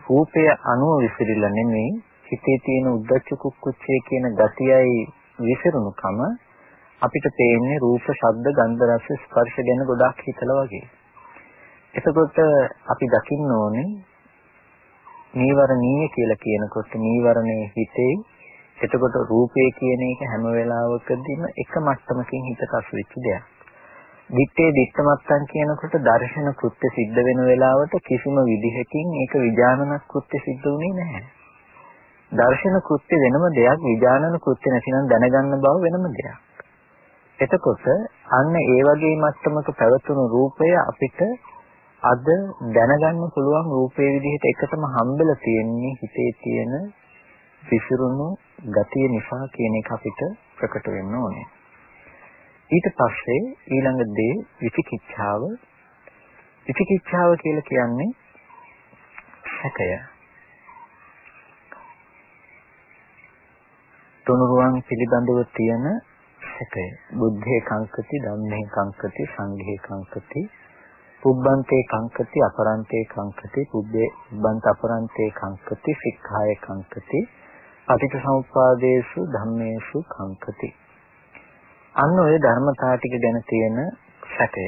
රූපය අනුව විසිරිලා නෙමෙයි හිතේ තියෙන උද්දච්ච කුක්කුච්චේ කියන ගතියයි විසිරුණුකම අපිට පේන්නේ රූප, ශබ්ද, ගන්ධ, රස, ස්පර්ශ ගැන ගොඩක් හිතලා වගේ. එතකොට අපි දකින්න ඕනේ නීවරණීය කියලා කියනකොට නීවරණයේ හිතේ එතකොට රූපය කියන එක හැම වෙලාවකදීම එක මට්ටමකින් හිතට අසුවිච්ච දෙයක්. දිත්තේ දිත්තමත්තන් කියනකොට දර්ශන කෘත්‍ය සිද්ධ වෙන වෙලාවට කිසිම විදිහකින් ඒක විඥානන කෘත්‍ය සිද්ධ වුණේ නැහැ. දර්ශන කෘත්‍ය වෙනම දෙයක් විඥානන කෘත්‍ය නැතිනම් දැනගන්න බව වෙනම දෙයක්. එතකොට අන්න ඒ වගේ මට්ටමක පැවතුණු රූපය අපිට අද දැනගන්න පුළුවන් රූපේ විදිහට එකතම හම්බෙලා තියෙන්නේ හිතේ තියෙන විසිරුණු ගතිය නිසා කියන එක අපිට ප්‍රකට වෙන්න ඕනේ. ඊට පස්සේ ඊළඟ දේ විචිකිච්ඡාව. විචිකිච්ඡාව කියලා කියන්නේ සැකය. තුනුරුවන් පිළිබඳව තියෙන සැකය. බුද්ධේ කංකති ධම්මේ කංකති සංඝේ කංකති පුබ්බන්තේ කංකති අපරන්තේ කංකති පුබ්බේ පුබ්බන්ත අපරන්තේ කංකති සික්ඛාය කංකති පටිච්චසමුප්පාදේසු ධම්මේසු කංකති අන්න ඔය ධර්මතා ටික ගැන තියෙන සැකය.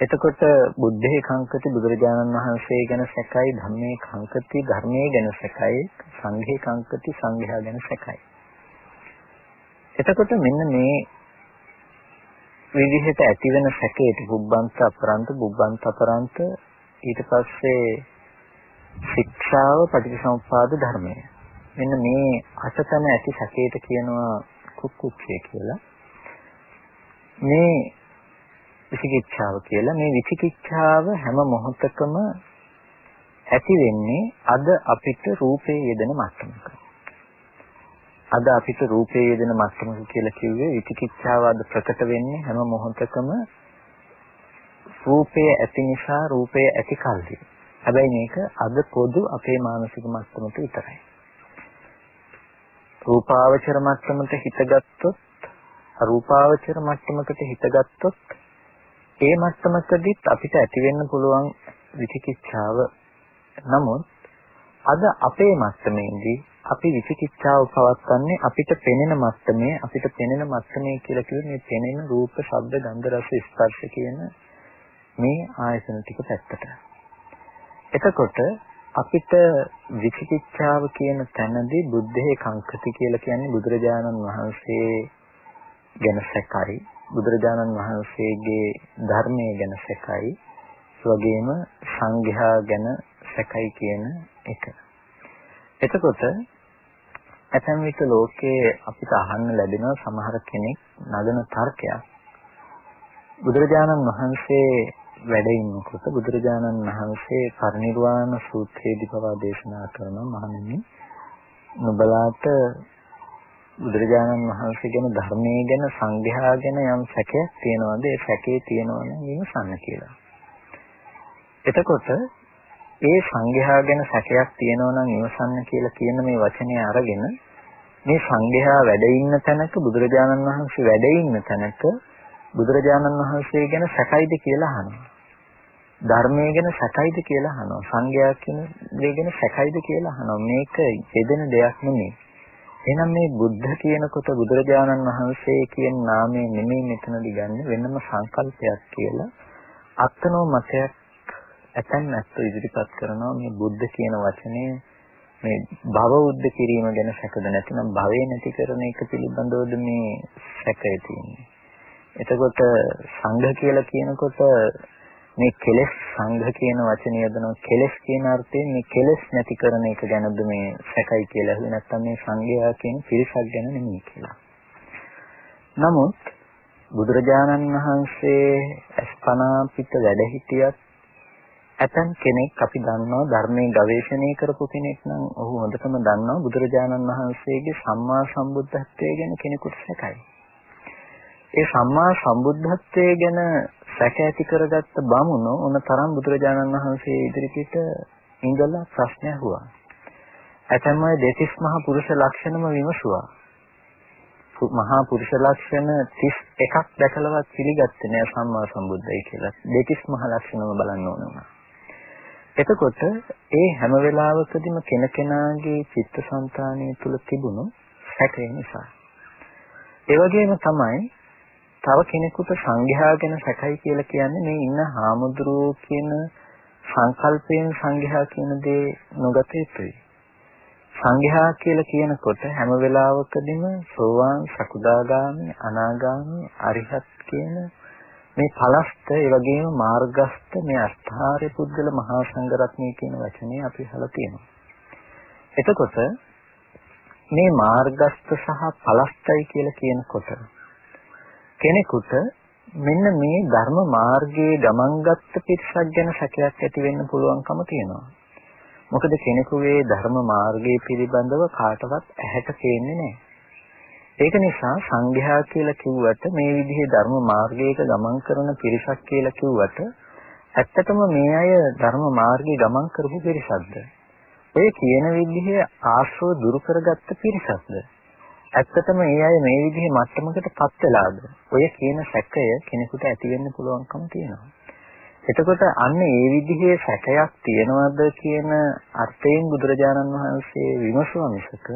එතකොට බුද්ධේ කංකති බුදුරජාණන් වහන්සේ ගැන සැකයි ධම්මේ කංකති ධර්මයේ ගැන සැකයි සංඝේ කංකති සංඝයා ගැන සැකයි. එතකොට මෙන්න මේ විදිහට ඇති වෙන සැකේට බුබ්බන්ත අපරන්ත බුබ්බන්ත අපරන්ත ඊට පස්සේ ශික්ෂාව පටිච්චසමුප්පාද ධර්මය. මෙන්න මේ අසතන ඇති සැකේට කියනවා කුක්කුච්චය කියලා. මේ විචිකිච්ඡාව කියලා මේ විචිකිච්ඡාව හැම මොහොතකම ඇති වෙන්නේ අද අපිට රූපේ යෙදෙන මට්ටමක. අද අපිට රූපේ යෙදෙන මට්ටමක කියලා කිව්වේ විචිකිච්ඡාව අද ප්‍රකට වෙන්නේ හැම මොහොතකම රූපය ඇති නිසා රූපය ඇති කල්හි. හැබැයි මේක අද පොදු අපේ මානසික මට්ටමට විතරයි. රූපාවචර මට්ටමට හිත ගත්තොත් අරූපාවචර මට්ටමකට හිතගත්තොත් ඒ මට්ටමකදීත් අපිට ඇති වෙන්න පුළුවන් විචිකිච්ඡාව නමුත් අද අපේ මට්ටමේදී අපි විචිකිච්ඡාව පවත්න්නේ අපිට පෙනෙන මට්ටමේ අපිට පෙනෙන මට්ටමේ කියලා කියන්නේ මේ පෙනෙන රූප, ශබ්ද, ගන්ධ, රස, ස්පර්ශ කියන මේ ආයතන ටික පැත්තට. එතකොට අපිට විචිකිච්ඡාව කියන තැනදී බුද්ධේ කංකති කියලා කියන්නේ බුදුරජාණන් වහන්සේ ගැන සැකයි බුදුරජාණන් වහන්සේගේ ධර්මයේ ගැන සැකයි වගේම සංඝයා ගැන සැකයි කියන එක. එතකොට ඇතැම් විට ලෝකයේ අපිට අහන්න ලැබෙන සමහර කෙනෙක් නගන තර්කයක් බුදුරජාණන් වහන්සේ වැඩ ඉන්නකොට බුදුරජාණන් වහන්සේ පරිනිර්වාණ සූත්‍රයේදී පවා දේශනා කරන මහණෙනි නුඹලාට බුදුරජාණන් වහන්සේ ගැන ධර්මයේ ගැන සංඝයා ගැන යම් සැකයක් තියෙනවද ඒ සැකේ තියෙනවනම් විමසන්න කියලා. එතකොට ඒ සංඝයා ගැන සැකයක් තියෙනවා නම් ඉවසන්න කියලා කියන මේ වචනේ අරගෙන මේ සංඝයා වැඩ ඉන්න තැනක බුදුරජාණන් වහන්සේ වැඩ ඉන්න තැනක බුදුරජාණන් වහන්සේ ගැන සැකයිද කියලා අහනවා. ධර්මයේ ගැන සැකයිද කියලා අහනවා. සංඝයා කියන දේ ගැන සැකයිද කියලා අහනවා. මේක යෙදෙන දෙයක් නෙමෙයි. එහෙනම් මේ බුද්ධ කියනකොට බුදුරජාණන් වහන්සේ කියන නාමය නෙමෙයි මෙතනදී ගන්න වෙනම සංකල්පයක් කියලා අත්නෝ මතයක් ඇතැම් ඇත්ත ඉදිරිපත් කරනවා මේ බුද්ධ කියන වචනේ මේ භව උද්ද කිරීම ගැන සැකද නැතිනම් භවේ නැති කරන එක පිළිබඳවද මේ සැකය තියෙන්නේ. එතකොට සංඝ කියලා කියනකොට මේ කෙලෙස් සංඝ කියන වචනේ යදනවා කෙලෙස් කියන අර්ථයෙන් මේ කෙලෙස් නැති කරන එක ගැනද මේ සැකයි කියලා අහුවේ නැත්නම් මේ සංඝයා කියන පිරිසක් ගැන නෙමෙයි කියලා. නමුත් බුදුරජාණන් වහන්සේ අස්පනා පිට වැඩ හිටියත් ඇතන් කෙනෙක් අපි දන්නවා ධර්මයේ ගවේෂණය කරපු කෙනෙක් නම් ඔහු හොඳටම දන්නවා බුදුරජාණන් වහන්සේගේ සම්මා සම්බුද්ධත්වයේ ගැන කෙනෙකුට සැකයි. ඒ සම්මා සම්බුද්ධත්වයේ ගැන සැක ඇති කරගත්ත බමුණෝ ඔන තරම් බුදුරජාණන් වහන්සේ ඉදිරිපිට ඉඳලා ප්‍රශ්න ඇහුවා. ඇතැම් අය දෙතිස් මහා පුරුෂ ලක්ෂණම විමසුවා. මහා පුරුෂ ලක්ෂණ 31ක් දැකලවත් පිළිගත්තේ නෑ සම්මා සම්බුද්ධයි කියලා. දෙතිස් මහා ලක්ෂණම බලන්න ඕන වුණා. එතකොට ඒ හැම වෙලාවකදීම කෙනකෙනාගේ චිත්තසංතානය තුල තිබුණු සැකේ නිසා. ඒ වගේම තමයි තව කෙනෙකුට සංඝයා ගැන සැකයි කියලා කියන්නේ මේ ඉන්න හාමුදුරුවෝ කියන සංකල්පයෙන් සංඝයා කියන දේ නොගත යුතුයි. සංඝයා කියලා කියනකොට හැම වෙලාවකදීම සෝවාන් සකුදාගාමි අනාගාමි අරිහත් කියන මේ පලස්ත ඒ වගේම මාර්ගස්ත මේ අෂ්ඨාර්ය පුද්ගල මහා සංඝරත්නය කියන වචනේ අපි අහලා තියෙනවා. එතකොට මේ මාර්ගස්ත සහ පලස්තයි කියලා කියනකොට කෙනෙකුට මෙන්න මේ ධර්ම මාර්ගයේ ගමන්ගත් පිරිසක් ගැන සැකයක් ඇති වෙන්න පුළුවන්කම තියෙනවා. මොකද කෙනෙකුගේ ධර්ම මාර්ගයේ පිළිබඳව කාටවත් ඇහැට පේන්නේ නැහැ. ඒක නිසා සංඝයා කියලා කිව්වට මේ විදිහේ ධර්ම මාර්ගයක ගමන් කරන පිරිසක් කියලා කිව්වට ඇත්තටම මේ අය ධර්ම මාර්ගයේ ගමන් කරපු පිරිසක්ද? ඔය කියන විදිහේ ආශ්‍රව දුරු කරගත්ත පිරිසක්ද? ඇත්තටම මේ අය මේ විදිහේ මට්ටමකටපත් වෙලාද? ඔය කියන සැකය කෙනෙකුට ඇති වෙන්න පුළුවන්කම තියෙනවා. එතකොට අන්න ඒ විදිහේ සැකයක් තියනවද කියන අර්ථයෙන් බුදුරජාණන් වහන්සේ විමසුවා මිසක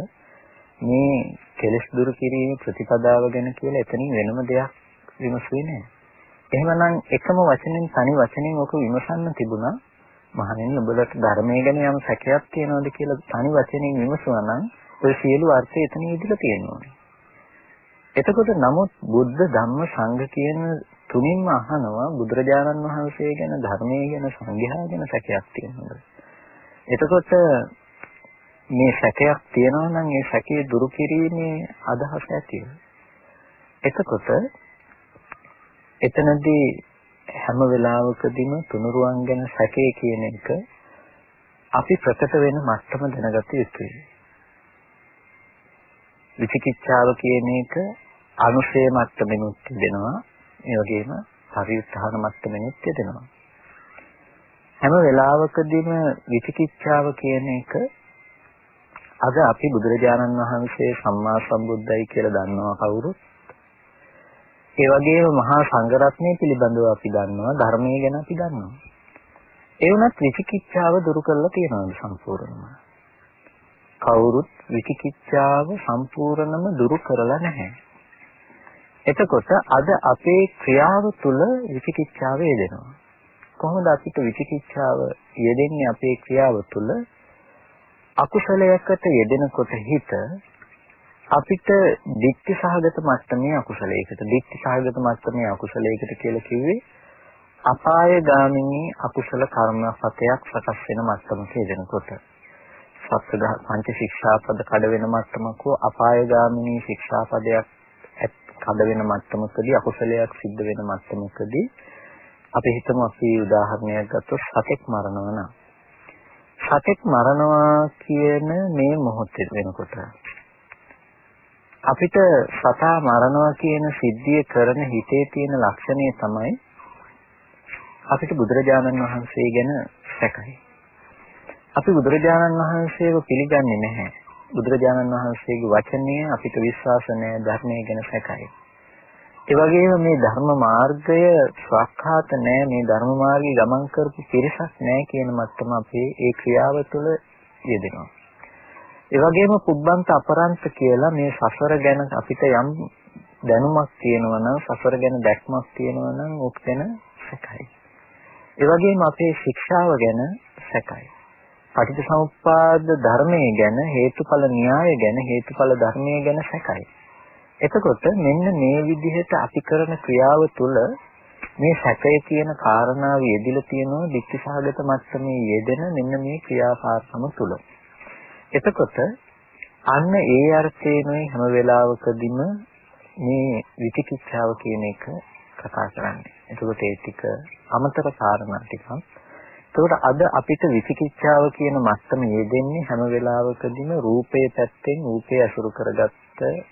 මේ කෙලෙස් දුරු කිරීමේ ප්‍රතිපදාව ගැන කියලා එතනින් වෙනම දෙයක් විමසුවේ නැහැ. එහෙමනම් එකම වචනෙන් තනි වචනෙන් ඔක විමසන්න තිබුණා මහණෙනි ඔබලට ධර්මයේ ගැන යම් සැකයක් තියෙනවද කියලා තනි වචනෙන් විමසුවා නම් ඔය සියලු අර්ථය එතන ඉදිරියට තියෙනවා. එතකොට නමුත් බුද්ධ ධම්ම සංඝ කියන තුනින්ම අහනවා බුදුරජාණන් වහන්සේ ගැන ධර්මයේ ගැන සංඝයා ගැන සැකයක් තියෙනවා. එතකොට මේ සැකයක් තියෙනවා නම් ඒ සැකේ දුරු කිරීමේ අදහස ඇති එතකොට එතනදී හැම වෙලාවකදීම තුනුරුවන් ගැන සැකේ කියන එක අපි ප්‍රකට වෙන මට්ටම දැනගත යුතුයි. විචිකිච්ඡාව කියන එක අනුශය මට්ටමෙනුත් තිබෙනවා. ඒ වගේම පරිඋත්ථාන මට්ටමෙනුත් තිබෙනවා. හැම වෙලාවකදීම විචිකිච්ඡාව කියන එක අද අපි බුදුරජාණන් වහන්සේ සම්මා සම්බුද්දයි කියලා දන්නවා කවුරුත් ඒ වගේම මහා සංඝරත්නය පිළිබඳව අපි දන්නවා ධර්මයේ ගැන අපි දන්නවා. ඒ වුණත් විචිකිච්ඡාව දුරු කරලා තියනවාද සම්පූර්ණයෙන්ම? කවුරුත් විචිකිච්ඡාව සම්පූර්ණයෙන්ම දුරු කරලා නැහැ. එතකොට අද අපේ ක්‍රියාව තුළ විචිකිච්ඡාව යෙදෙනවා. කොහොමද අපිට විචිකිච්ඡාව යෙදෙන්නේ අපේ ක්‍රියාව තුළ? අකුසලයකට යෙදෙනකොට හිත අපිට දික්ටි සහගත මට්ටමේ අකුසලයකට දික්ටි සහගත මට්ටමේ අකුසලයකට කියලා කිව්වේ අපායගාමිනී අකුසල කර්මපතයක් සකස් වෙන මට්ටමක යෙදෙනකොට. සත්‍ය පංච ශික්ෂාපද කඩ වෙන මට්ටමක අපායගාමිනී ශික්ෂාපදයක් කඩ වෙන මට්ටමකදී අකුසලයක් සිද්ධ වෙන මට්ටමකදී අපි හිතමු අපි උදාහරණයක් ගත්තොත් සතෙක් මරනවා නම්. සතෙක් මරනවා කියන මේ මොහොතේ වෙනකොට අපිට සතා මරනවා කියන සිද්ධිය කරන හිතේ තියෙන ලක්ෂණය තමයි අපිට බුදුරජාණන් වහන්සේ ගැන සැකයි. අපි බුදුරජාණන් වහන්සේව පිළිගන්නේ නැහැ. බුදුරජාණන් වහන්සේගේ වචනය අපිට විශ්වාස නැහැ ධර්මයේ ගැන සැකයි. ඒ වගේම මේ ධර්ම මාර්ගය ස්වකහාත නැහැ මේ ධර්ම මාර්ගයේ ගමන් කරපු පිරිසක් නැහැ කියන මත්තම අපේ ඒ ක්‍රියාව තුළ යෙදෙනවා. ඒ වගේම පුබ්බන්ත අපරන්ත කියලා මේ සසර ගැන අපිට යම් දැනුමක් තියෙනවා නම් සසර ගැන දැක්මක් තියෙනවා නම් ඔක් වෙන සැකයි. ඒ වගේම අපේ ශික්ෂාව ගැන සැකයි. පටිච්චසමුප්පාද ධර්මයේ ගැන හේතුඵල න්‍යාය ගැන හේතුඵල ධර්මයේ ගැන සැකයි. එතකොට මෙන්න මේ විදිහට අපි කරන ක්‍රියාව තුළ මේ සැකය කියන කාරණාව යෙදිලා තියෙනවා දික්තිසහගත මට්ටමේ යෙදෙන මෙන්න මේ ක්‍රියාකාරකම තුළ. එතකොට අන්න ඒ අර්ථයෙන්මයි හැම වෙලාවකදීම මේ විචිකිච්ඡාව කියන එක කතා කරන්නේ. එතකොට ඒ ටික අමතර කාරණා ටිකක්. එතකොට අද අපිට විචිකිච්ඡාව කියන මට්ටම යෙදෙන්නේ හැම වෙලාවකදීම රූපේ පැත්තෙන් රූපේ අසුරු කරගත්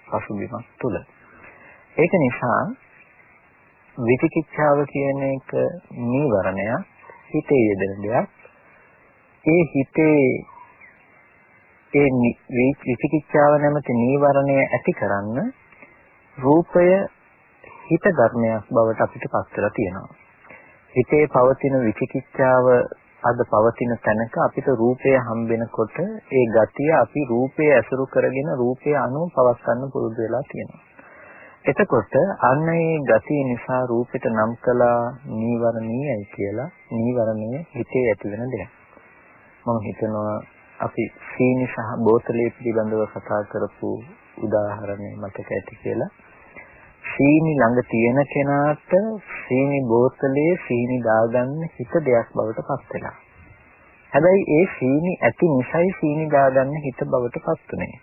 පසුබිමක් තුල. ඒක නිසා විචිකිච්ඡාව කියන එක නීවරණය හිතේ යෙදෙන දෙයක්. ඒ හිතේ ඒ විචිකිච්ඡාව නැමැති නීවරණය ඇති කරන්න රූපය හිත ධර්මයක් බවට අපිට පත් කරලා තියෙනවා. හිතේ පවතින විචිකිච්ඡාව අද පවතින තැනක අපිට රූපය හම්බෙනකොට ඒ ගතිය අපි රූපය ඇසුරු කරගෙන රූපය අනුව පවත්වන්න පුරුදු වෙලා තියෙනවා. එතකොට අන්න ඒ ගතිය නිසා රූපෙට නම් කළා නීවරණීයයි කියලා නීවරණය හිතේ ඇති වෙන දෙයක්. මම හිතනවා අපි සීනි සහ බෝතලයේ පිළිබඳව කතා කරපු උදාහරණය මතක ඇති කියලා. සීනි ළඟ තියෙන කෙනාට සීනි බෝතලයේ සීනි දාගන්න හිත දෙයක් බවට පත් වෙනවා. හැබැයි ඒ සීනි ඇති නිසයි සීනි දාගන්න හිත බවට පත් උනේ.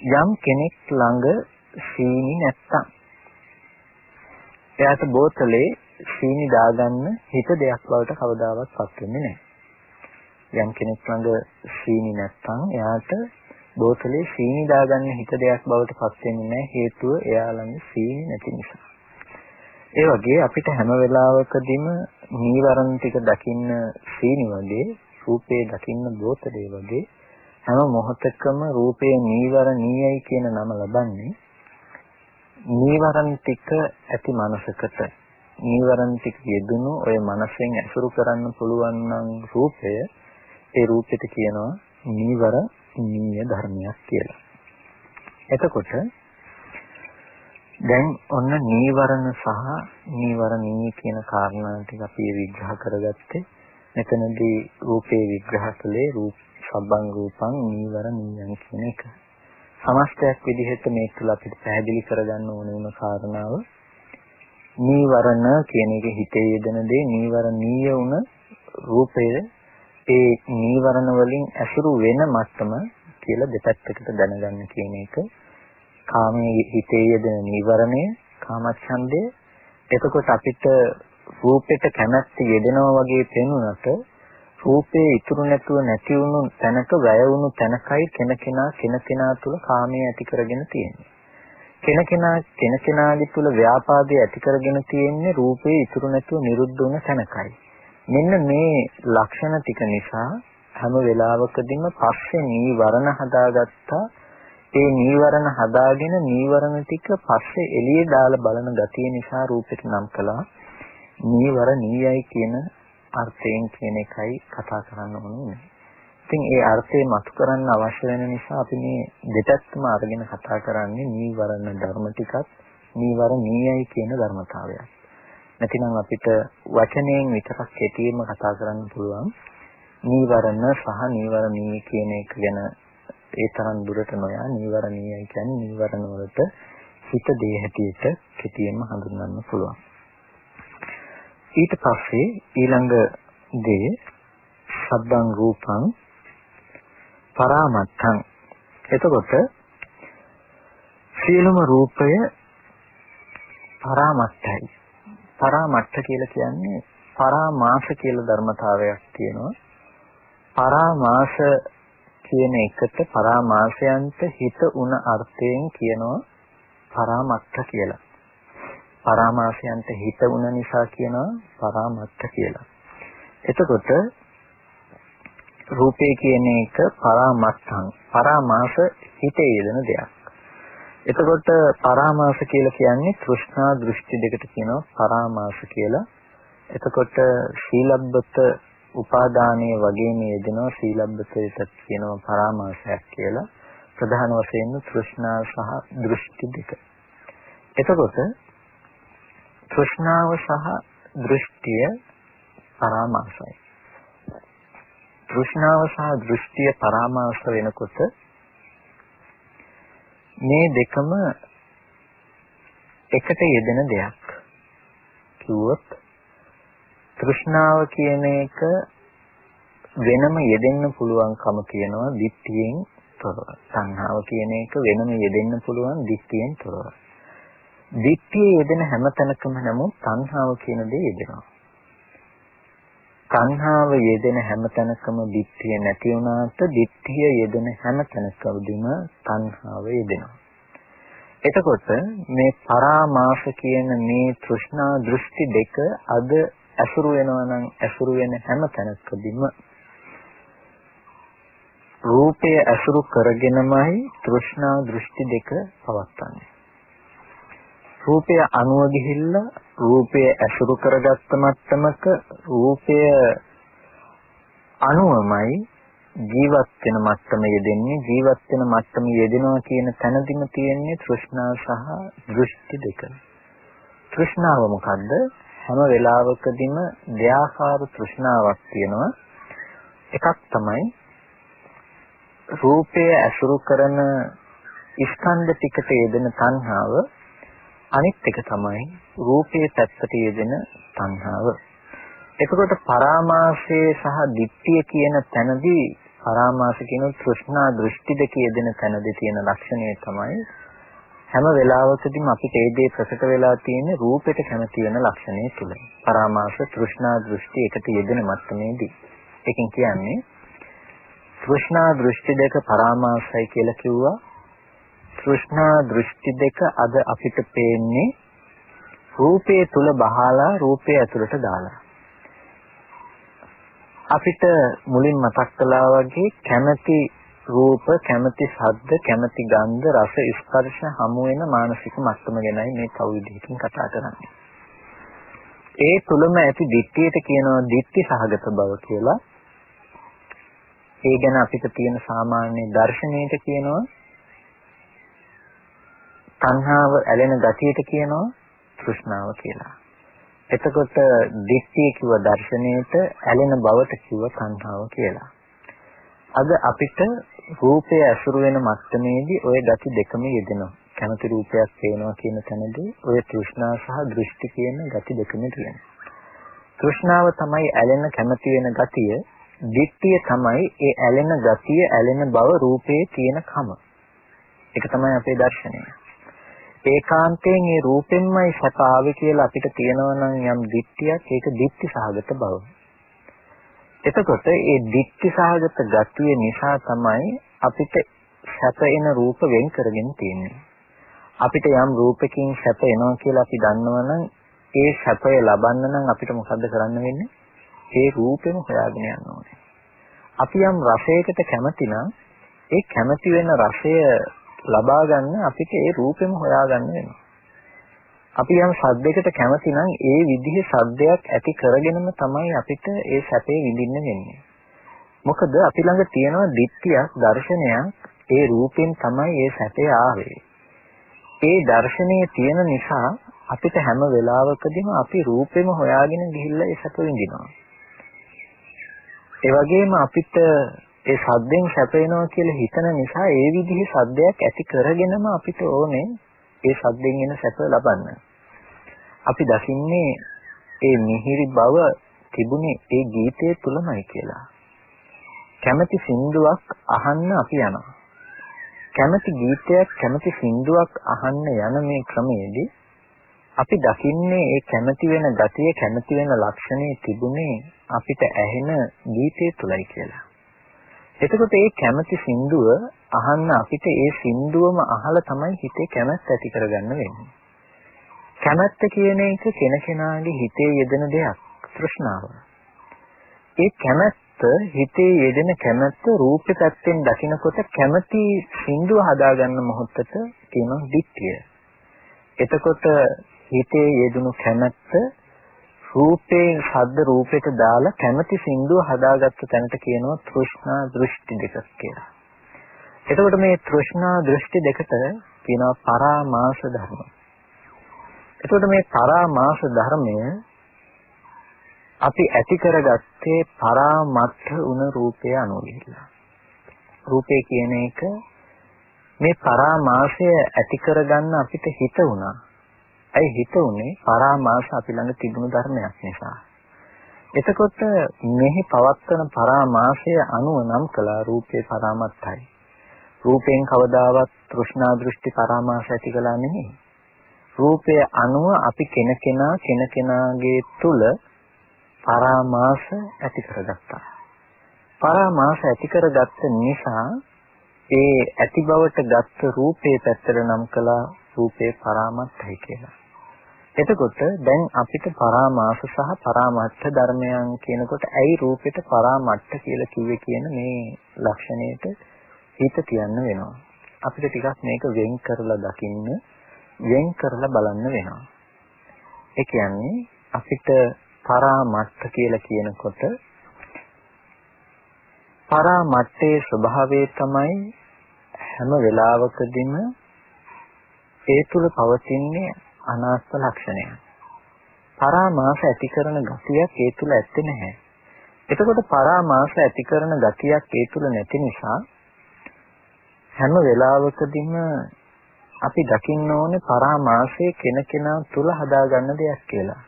යම් කෙනෙක් ළඟ සීනි නැත්තම් එයාට බෝතලේ සීනි දාගන්න හිත දෙයක් බවට කවදාවත් පත් වෙන්නේ නැහැ. යම් කෙනෙක් ළඟ සීනි නැත්තම් එයාට බෝතලේ සීනි දාගන්න හිත දෙයක් බවට පත් වෙන්නේ නැහැ හේතුව එයා ළඟ සීනි නැති නිසා. ඒ වගේ අපිට හැම වෙලාවකදීම නීවරණ ටික දකින්න සීනි වගේ රූපේ දකින්න බෝතලේ වගේ හැම මොහොතකම රූපේ නීවරණීයයි කියන නම ලබන්නේ නීවරණ ටික ඇති මනසකට නීවරණ ටික යෙදුණු ඔය මනසෙන් ඇසුරු කරන්න පුළුවන් නම් රූපය ඒ රූපෙට කියනවා නීවර නීය ධර්මයක් කියලා. එතකොට දැන් ඔන්න නීවරණ සහ නීවරණී කියන කාරණා ටික අපි විග්‍රහ කරගත්තේ මෙතනදී රූපේ විග්‍රහ කළේ රූප සබ්බං රූපං නීවරණීයන් කියන එක. සමස්තයක් විදිහට මේ තුල අපිට පැහැදිලි කරගන්න ඕන වුණ කාරණාව නීවරණ කියන එක හිතේ යෙදෙන දේ නීවරණීය වුණ රූපය ඒ නීවරණ වලින් ඇසුරු වෙන මට්ටම කියලා දෙපැත්තකට දැනගන්න කියන එක කාමයේ හිතේ යෙදෙන නීවරණය කාමච්ඡන්දය එතකොට අපිට රූපෙට කැමැත්ත යෙදෙනවා වගේ පෙනුනට රූපේ ඉතුරු නැතුව නැති වුණු තැනක වැය වුණු තැනකයි කෙනකෙනා කෙනකෙනා තුල කාමයේ ඇති කරගෙන තියෙන්නේ. කෙනකෙනා කෙනකෙනාගේ තුල ව්‍යාපාදයේ ඇති කරගෙන තියෙන්නේ රූපේ ඉතුරු නැතුව නිරුද්ධ වුණ තැනකයි. මෙන්න මේ ලක්ෂණ ටික නිසා හැම වෙලාවකදීම පස්සේ නීවරණ හදාගත්තා ඒ නීවරණ හදාගෙන නීවරණ ටික පස්සේ එළියේ දාලා බලන ගතිය නිසා රූපෙට නම් කළා. නීවර නීයයි කියන අර්ථයෙන් කියන එකයි කතා කරන්න ඕනේ. ඉතින් ඒ අර්ථය මතු කරන්න අවශ්‍ය වෙන නිසා අපි මේ දෙපැත්තම අරගෙන කතා කරන්නේ නීවරණ ධර්ම ටිකත් නීවර නීයයි කියන ධර්මතාවයක්. නැතිනම් අපිට වචනයෙන් විතරක් කෙටියෙන්ම කතා කරන්න පුළුවන්. නීවරණ සහ නීවරණී කියන එක ගැන ඒ තරම් දුරට නොයා නීවරණීයයි කියන්නේ නීවරණ වලට හිත දේ හැටියට කෙටියෙන්ම හඳුන්වන්න පුළුවන්. ඊට පස්සේ ඊළඟ දේ සබ්බං රූපං පරාමත්තං එතකොට සියලුම රූපය පරාමත්තයි පරාමත්ත කියලා කියන්නේ පරාමාස කියලා ධර්මතාවයක් තියෙනවා. පරාමාස කියන එකට පරාමාසයන්ට හිත උන අර්ථයෙන් කියනවා පරාමත්ත කියලා. පරාමාසයන්ට හිත උන නිසා කියනවා පරාමත්ත කියලා. එතකොට රූපේ කියන එක පරාමත්තං පරාමාස හිතේ යෙදෙන දෙයක්. එතකොට පරාමාස කියලා කියන්නේ තෘෂ්ණා දෘෂ්ටි දෙකට කියනවා පරාමාස කියලා. එතකොට සීලබ්බත උපාදානයේ වගේම යෙදෙනවා සීලබ්බතයට කියනවා පරාමාසයක් කියලා. ප්‍රධාන වශයෙන් තෘෂ්ණා සහ දෘෂ්ටි දෙක. එතකොට තෘෂ්ණාව සහ දෘෂ්ටිය පරාමාසයි. තෘෂ්ණාව සහ දෘෂ්ටිය පරාමාස වෙනකොට මේ දෙකම එකට යෙදෙන දෙයක්. කිව්වොත් තෘෂ්ණාව කියන එක වෙනම යෙදෙන්න පුළුවන්කම කියනවා දිට්ඨියෙන් තොරව. සංහාව කියන එක වෙනම යෙදෙන්න පුළුවන් දිට්ඨියෙන් තොරව. දිට්ඨිය යෙදෙන හැම තැනකම නමුත් සංහාව කියන දේ යෙදෙනවා. තණ්හාව යෙදෙන හැම තැනකම දිට්ඨිය නැති වුණාට දිට්ඨිය යෙදෙන හැම තැනකදීම තණ්හාව යෙදෙනවා. එතකොට මේ පරාමාස කියන මේ තෘෂ්ණා දෘෂ්ටි දෙක අද ඇසුරු වෙනවා නම් ඇසුරු වෙන හැම තැනකදීම රූපය ඇසුරු කරගෙනමයි තෘෂ්ණා දෘෂ්ටි දෙක පවත්න්නේ. රූපය අනුව ගිහිල්ලා රූපය ඇසුරු කරගත්ත මට්ටමක රූපය අනුවමයි ජීවත් වෙන මට්ටම යෙදෙන්නේ ජීවත් වෙන මට්ටම යෙදෙනවා කියන තැනදීම තියෙන්නේ තෘෂ්ණා සහ දෘෂ්ටි දෙක. තෘෂ්ණාව මොකද්ද? හැම වෙලාවකදීම දෙආකාර තෘෂ්ණාවක් තියෙනවා. එකක් තමයි රූපය ඇසුරු කරන ස්කන්ධ ටිකට යෙදෙන තණ්හාව අනිත් එක තමයි රූපයේ පැත්තට යෙදෙන තණ්හාව. එතකොට පරාමාසයේ සහ ditthිය කියන තැනදී පරාමාස කියන තෘෂ්ණා දෘෂ්ටි දෙකේ යෙදෙන තැනදී තියෙන ලක්ෂණය තමයි හැම වෙලාවකදීම අපිට ඒ දේ ප්‍රකට වෙලා තියෙන රූපෙට කැමති වෙන ලක්ෂණය තුල. පරාමාස තෘෂ්ණා දෘෂ්ටි එකට යෙදෙන මට්ටමේදී. ඒකෙන් කියන්නේ තෘෂ්ණා දෘෂ්ටි දෙක පරාමාසයි කියලා කිව්වා තෘෂ්ණා දෘෂ්ටි දෙක අද අපිට පේන්නේ රූපයේ තුල බහලා රූපය ඇතුළට දාලා. අපිට මුලින් මතක් කළා වගේ කැමැති රූප, කැමැති ශබ්ද, කැමැති ගන්ධ, රස, ස්පර්ශ හමු වෙන මානසික මට්ටම ගැනයි මේ කවු විදිහකින් කතා කරන්නේ. ඒ තුලම ඇති දිට්ඨියට කියනවා දිට්ඨි සහගත බව කියලා. ඒ ගැන අපිට තියෙන සාමාන්‍ය දර්ශනයට කියනවා තණ්හාව ඇලෙන ගතියට කියනවා තෘෂ්ණාව කියලා. එතකොට දිට්ඨිය කිව්ව දර්ශනයට ඇලෙන බවට කිව්ව තණ්හාව කියලා. අද අපිට රූපය ඇසුරු වෙන මට්ටමේදී ওই ගති දෙකම යෙදෙනවා. කැමති රූපයක් පේනවා කියන තැනදී ওই තෘෂ්ණා සහ දෘෂ්ටි කියන ගති දෙකම තියෙනවා. තෘෂ්ණාව තමයි ඇලෙන කැමති වෙන ගතිය, දිට්ඨිය තමයි ඒ ඇලෙන ගතිය ඇලෙන බව රූපේ තියෙන කම. ඒක තමයි අපේ දර්ශනය. ඒකාන්තයෙන් ඒ රූපෙන්මයි සැප ආවේ කියලා අපිට තියෙනවා නම් යම් දික්තියක් ඒක දික්ති සහගත බව. එතකොට ඒ දික්ති සහගත ගතිය නිසා තමයි අපිට සැප එන රූප වෙන් කරගෙන තියෙන්නේ. අපිට යම් රූපකින් සැප එනවා කියලා අපි දන්නවනම් ඒ සැපය ලබන්න නම් අපිට මොකද්ද කරන්න වෙන්නේ? ඒ රූපෙම හොයාගෙන යන්න ඕනේ. අපි යම් රසයකට කැමති නම් ඒ කැමති වෙන රසය ලබා ගන්න අපිට ඒ රූපෙම හොයාගන්න වෙනවා. අපි යම් සද්දයකට කැමති නම් ඒ විදිහේ සද්දයක් ඇති කරගෙනම තමයි අපිට ඒ සැපේ විඳින්න වෙන්නේ. මොකද අපි ළඟ තියෙනවා දිට්ඨියක් දර්ශනයක් ඒ රූපෙන් තමයි ඒ සැපේ ආවේ. ඒ දර්ශනීය තියෙන නිසා අපිට හැම වෙලාවකදීම අපි රූපෙම හොයාගෙන ගිහිල්ලා ඒ සැප විඳිනවා. ඒ වගේම අපිට ඒ සද්දෙන් සැපේනවා කියලා හිතන නිසා ඒ විදිහේ සද්දයක් ඇති කරගෙනම අපිට ඕනේ ඒ සද්දෙන් එන සැප ලබන්න. අපි දකින්නේ ඒ මිහිරි බව තිබුණේ ඒ ගීතය තුලමයි කියලා. කැමැති සින්දුවක් අහන්න අපි යනවා. කැමැති ගීතයක් කැමැති සින්දුවක් අහන්න යන මේ ක්‍රමයේදී අපි දකින්නේ ඒ කැමැති වෙන ගතිය කැමැති වෙන ලක්ෂණේ තිබුණේ අපිට ඇහෙන ගීතය තුලයි කියලා. එතකොට මේ කැමැති සින්දුව අහන්න අපිට ඒ සින්දුවම අහලා තමයි හිතේ කැමැත්ත ඇති කරගන්න වෙන්නේ. කැමැත්ත කියන එක කෙනකෙනාගේ හිතේ යෙදෙන දෙයක් තෘෂ්ණාව. ඒ කැමැත්ත හිතේ යෙදෙන කැමැත්ත රූපේ පැත්තෙන් දකිනකොට කැමැති සින්දුව හදාගන්න මොහොතට කියනවා දිට්ඨිය. එතකොට හිතේ යෙදුණු කැමැත්ත රූපේ ශබ්ද රූපයට දාලා කැමැති සින්දුව හදාගත්ත තැනට කියනවා තෘෂ්ණා දෘෂ්ටි දෙකක් කියලා. එතකොට මේ තෘෂ්ණා දෘෂ්ටි දෙකට කියනවා පරාමාස ධර්ම. එතකොට මේ පරාමාස ධර්මය අපි ඇති කරගත්තේ පරාමත්ථ උන රූපය අනුව රූපේ කියන එක මේ පරාමාසය ඇති කරගන්න අපිට හිත වුණා. ඇයි හිත උනේ පරාමාස අපි ළඟ තිබුණු ධර්මයක් නිසා. එතකොට මෙහි පවත්තන පරාමාසය අනුව නම් කළා රූපේ පරාමත්තයි. රූපයෙන් කවදාවත් තෘෂ්ණා දෘෂ්ටි පරාමාස ඇති කළා නෙමෙයි. රූපය අනුව අපි කෙනකෙනා කෙනකෙනාගේ තුල පරාමාස ඇති කරගත්තා. පරාමාස ඇති කරගත්ත නිසා ඒ ඇති බවට ගත්ත රූපේ පැත්තට නම් කළා රූපේ පරාමත්තයි කියලා. එතකොට දැන් අපිට පරාමාස සහ පරාමත්ත ධර්මයන් කියනකොට ඇයි රූපෙට පරාමත්ත කියලා කිව්වේ කියන මේ ලක්ෂණයට හිත කියන්න වෙනවා. අපිට ටිකක් මේක වෙන් කරලා දකින්න වෙන් කරලා බලන්න වෙනවා. ඒ කියන්නේ අපිට පරාමත්ත කියලා කියනකොට පරාමත්තේ ස්වභාවය තමයි හැම වෙලාවකදීම ඒ තුල පවතින්නේ අනාත්ම ලක්ෂණයක්. පරාමාස ඇති කරන ගතියක් ඒ තුල ඇත්තේ නැහැ. එතකොට පරාමාස ඇති කරන ගතියක් ඒ තුල නැති නිසා හැම වෙලාවකදීම අපි දකින්න ඕනේ පරාමාසයේ කෙනකෙනා තුල හදාගන්න දෙයක් කියලා.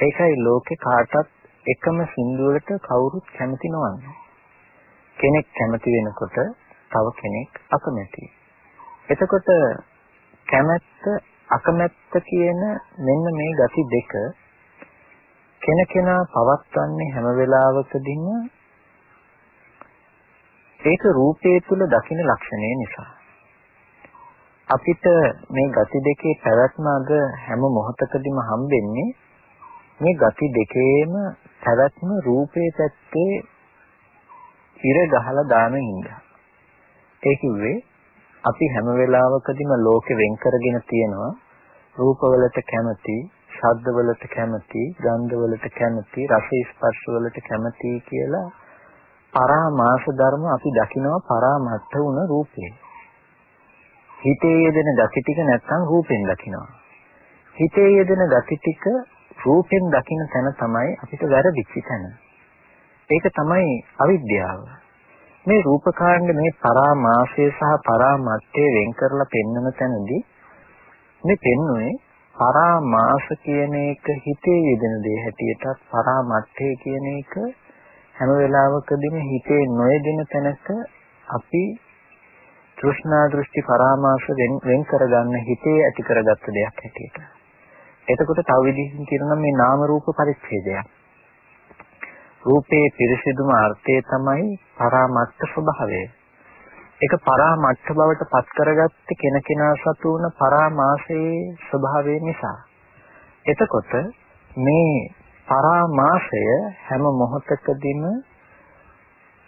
ඒකයි ලෝකේ කාටත් එකම සින්දුවකට කවුරුත් කැමති නොවන්නේ. කෙනෙක් කැමති වෙනකොට තව කෙනෙක් අකමැතියි. එතකොට කැමැත්ත අකමැත්ත කියන මෙන්න මේ ගති දෙක කෙනකෙනා පවත්වන්නේ හැම වෙලාවකදීම ඒක රූපයේ තුල දකින්න ලක්ෂණය නිසා. අපිට මේ ගති දෙකේ පැවැත්ම අද හැම මොහොතකදීම හම්බෙන්නේ මේ ගති දෙකේම පැවැත්ම රූපේ පැත්තේ ඉර ගහලා දාන හින්දා ඒ කිව්වේ අපි හැම වෙලාවකදීම ලෝකෙ වෙන් කරගෙන තියෙනවා රූපවලට කැමති, ශබ්දවලට කැමති, ගන්ධවලට කැමති, රස ස්පර්ශවලට කැමති කියලා පරාමාස ධර්ම අපි දකිනවා පරාමත්ත වුණ රූපේ. හිතේ යෙදෙන gati ටික නැත්නම් රූපෙන් දකිනවා. හිතේ යෙදෙන gati ටික රූපෙන් දකින තැන තමයි අපිට වැරදිච්ච තැන. ඒක තමයි අවිද්‍යාව. මේ රූපකාණ්ඩ මේ පරාමාසය සහ පරාමත්තය වෙන් කරලා පෙන්වන තැනදී මේ පෙන්වුවේ පරාමාස කියන එක හිතේ යෙදෙන දේ හැටියටත් පරාමත්තය කියන එක හැම වෙලාවකදීම හිතේ නොයෙදෙන තැනක අපි තෘෂ්ණා දෘෂ්ටි පරාමාස වෙන් කරගන්න හිතේ ඇති කරගත්ත දෙයක් හැටියට. එතකොට තව විදිහකින් කියනවා මේ නාම රූප පරිච්ඡේදයක්. රූපේ පිරිසිදුම අර්ථය තමයි පරාමත්ත ස්වභාවය. ඒක පරාමත්ත බවට පත් කරගත්තේ කෙනකෙනා සතු වුණ පරාමාසයේ ස්වභාවය නිසා. එතකොට මේ පරාමාසය හැම මොහොතකදීම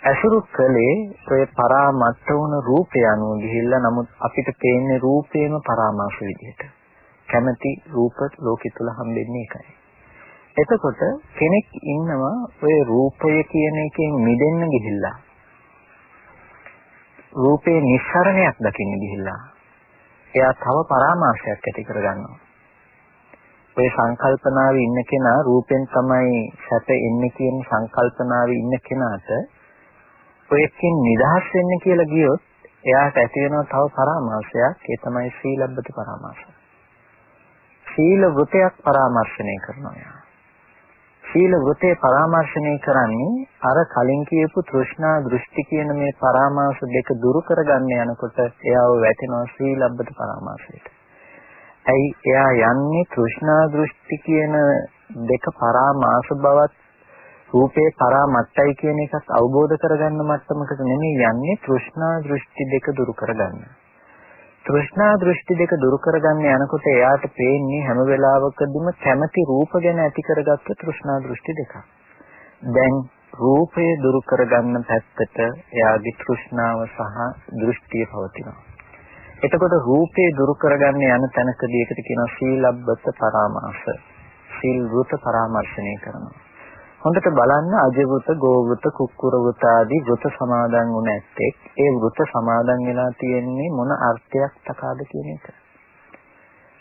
ඇසුරු කළේ ඔය පරාමත්ත වුණ රූපය අනුව ගිහිල්ලා නමුත් අපිට පේන්නේ රූපේම පරාමාස විදිහට. කැමැති රූප ලෝකෙ තුල හම්බෙන්නේ ඒකයි. එතකොට කෙනෙක් ඉන්නවා ඔය රූපය කියන එකෙන් මිදෙන්න ගිහිල්ලා රූපේ නිස්සරණයක් දකින්න ගිහිල්ලා එයා තව පරාමාසයක් ඇති කරගන්නවා. ඔය සංකල්පනාවේ ඉන්න කෙනා රූපෙන් තමයි සැප එන්නේ කියන සංකල්පනාවේ ඉන්න කෙනාට ඔයකින් නිදහස් වෙන්න කියලා ගියොත් එයාට ඇති වෙනවා තව පරාමාසයක් ඒ තමයි සීලබ්බත පරාමාසය. සීල වෘතයක් පරාමර්ශණය කරනවා යා. සීල වෘතේ පරාමර්ශණය කරන්නේ අර කලින් කියපු තෘෂ්ණා දෘෂ්ටි කියන මේ පරාමාස දෙක දුරු කරගන්න යනකොට එයාව වැටෙනවා සීලබ්බත පරාමාසයට. ඇයි එයා යන්නේ තෘෂ්ණා දෘෂ්ටි කියන දෙක පරාමාස බවත් රූපේ පරාමත්තයි කියන එකත් අවබෝධ කරගන්න මට්ටමකට නෙමෙයි යන්නේ තෘෂ්ණා දෘෂ්ටි දෙක දුරු කරගන්න. තෘෂ්ණා දෘෂ්ටි දෙක දුරු කරගන්න යනකොට එයාට පේන්නේ හැම වෙලාවකදීම කැමැති රූප ගැන ඇති කරගත්ත තෘෂ්ණා දෘෂ්ටි දෙකක්. දැන් රූපය දුරු කරගන්න පැත්තට එයාගේ තෘෂ්ණාව සහ දෘෂ්ටිය පවතිනවා. එතකොට රූපේ දුරු කරගන්න යන තැනකදී ඒකට කියනවා සීලබ්බත පරාමාස. සීල් වෘත පරාමර්ශණය කරනවා. හොඳට බලන්න අජවෘත, ගෝවෘත, කුක්කුර වෘත ආදී වෘත සමාදන් වුණ ඇත්තෙක් ඒ වෘත සමාදන් වෙලා තියෙන්නේ මොන අර්ථයක් තකාද කියන එක.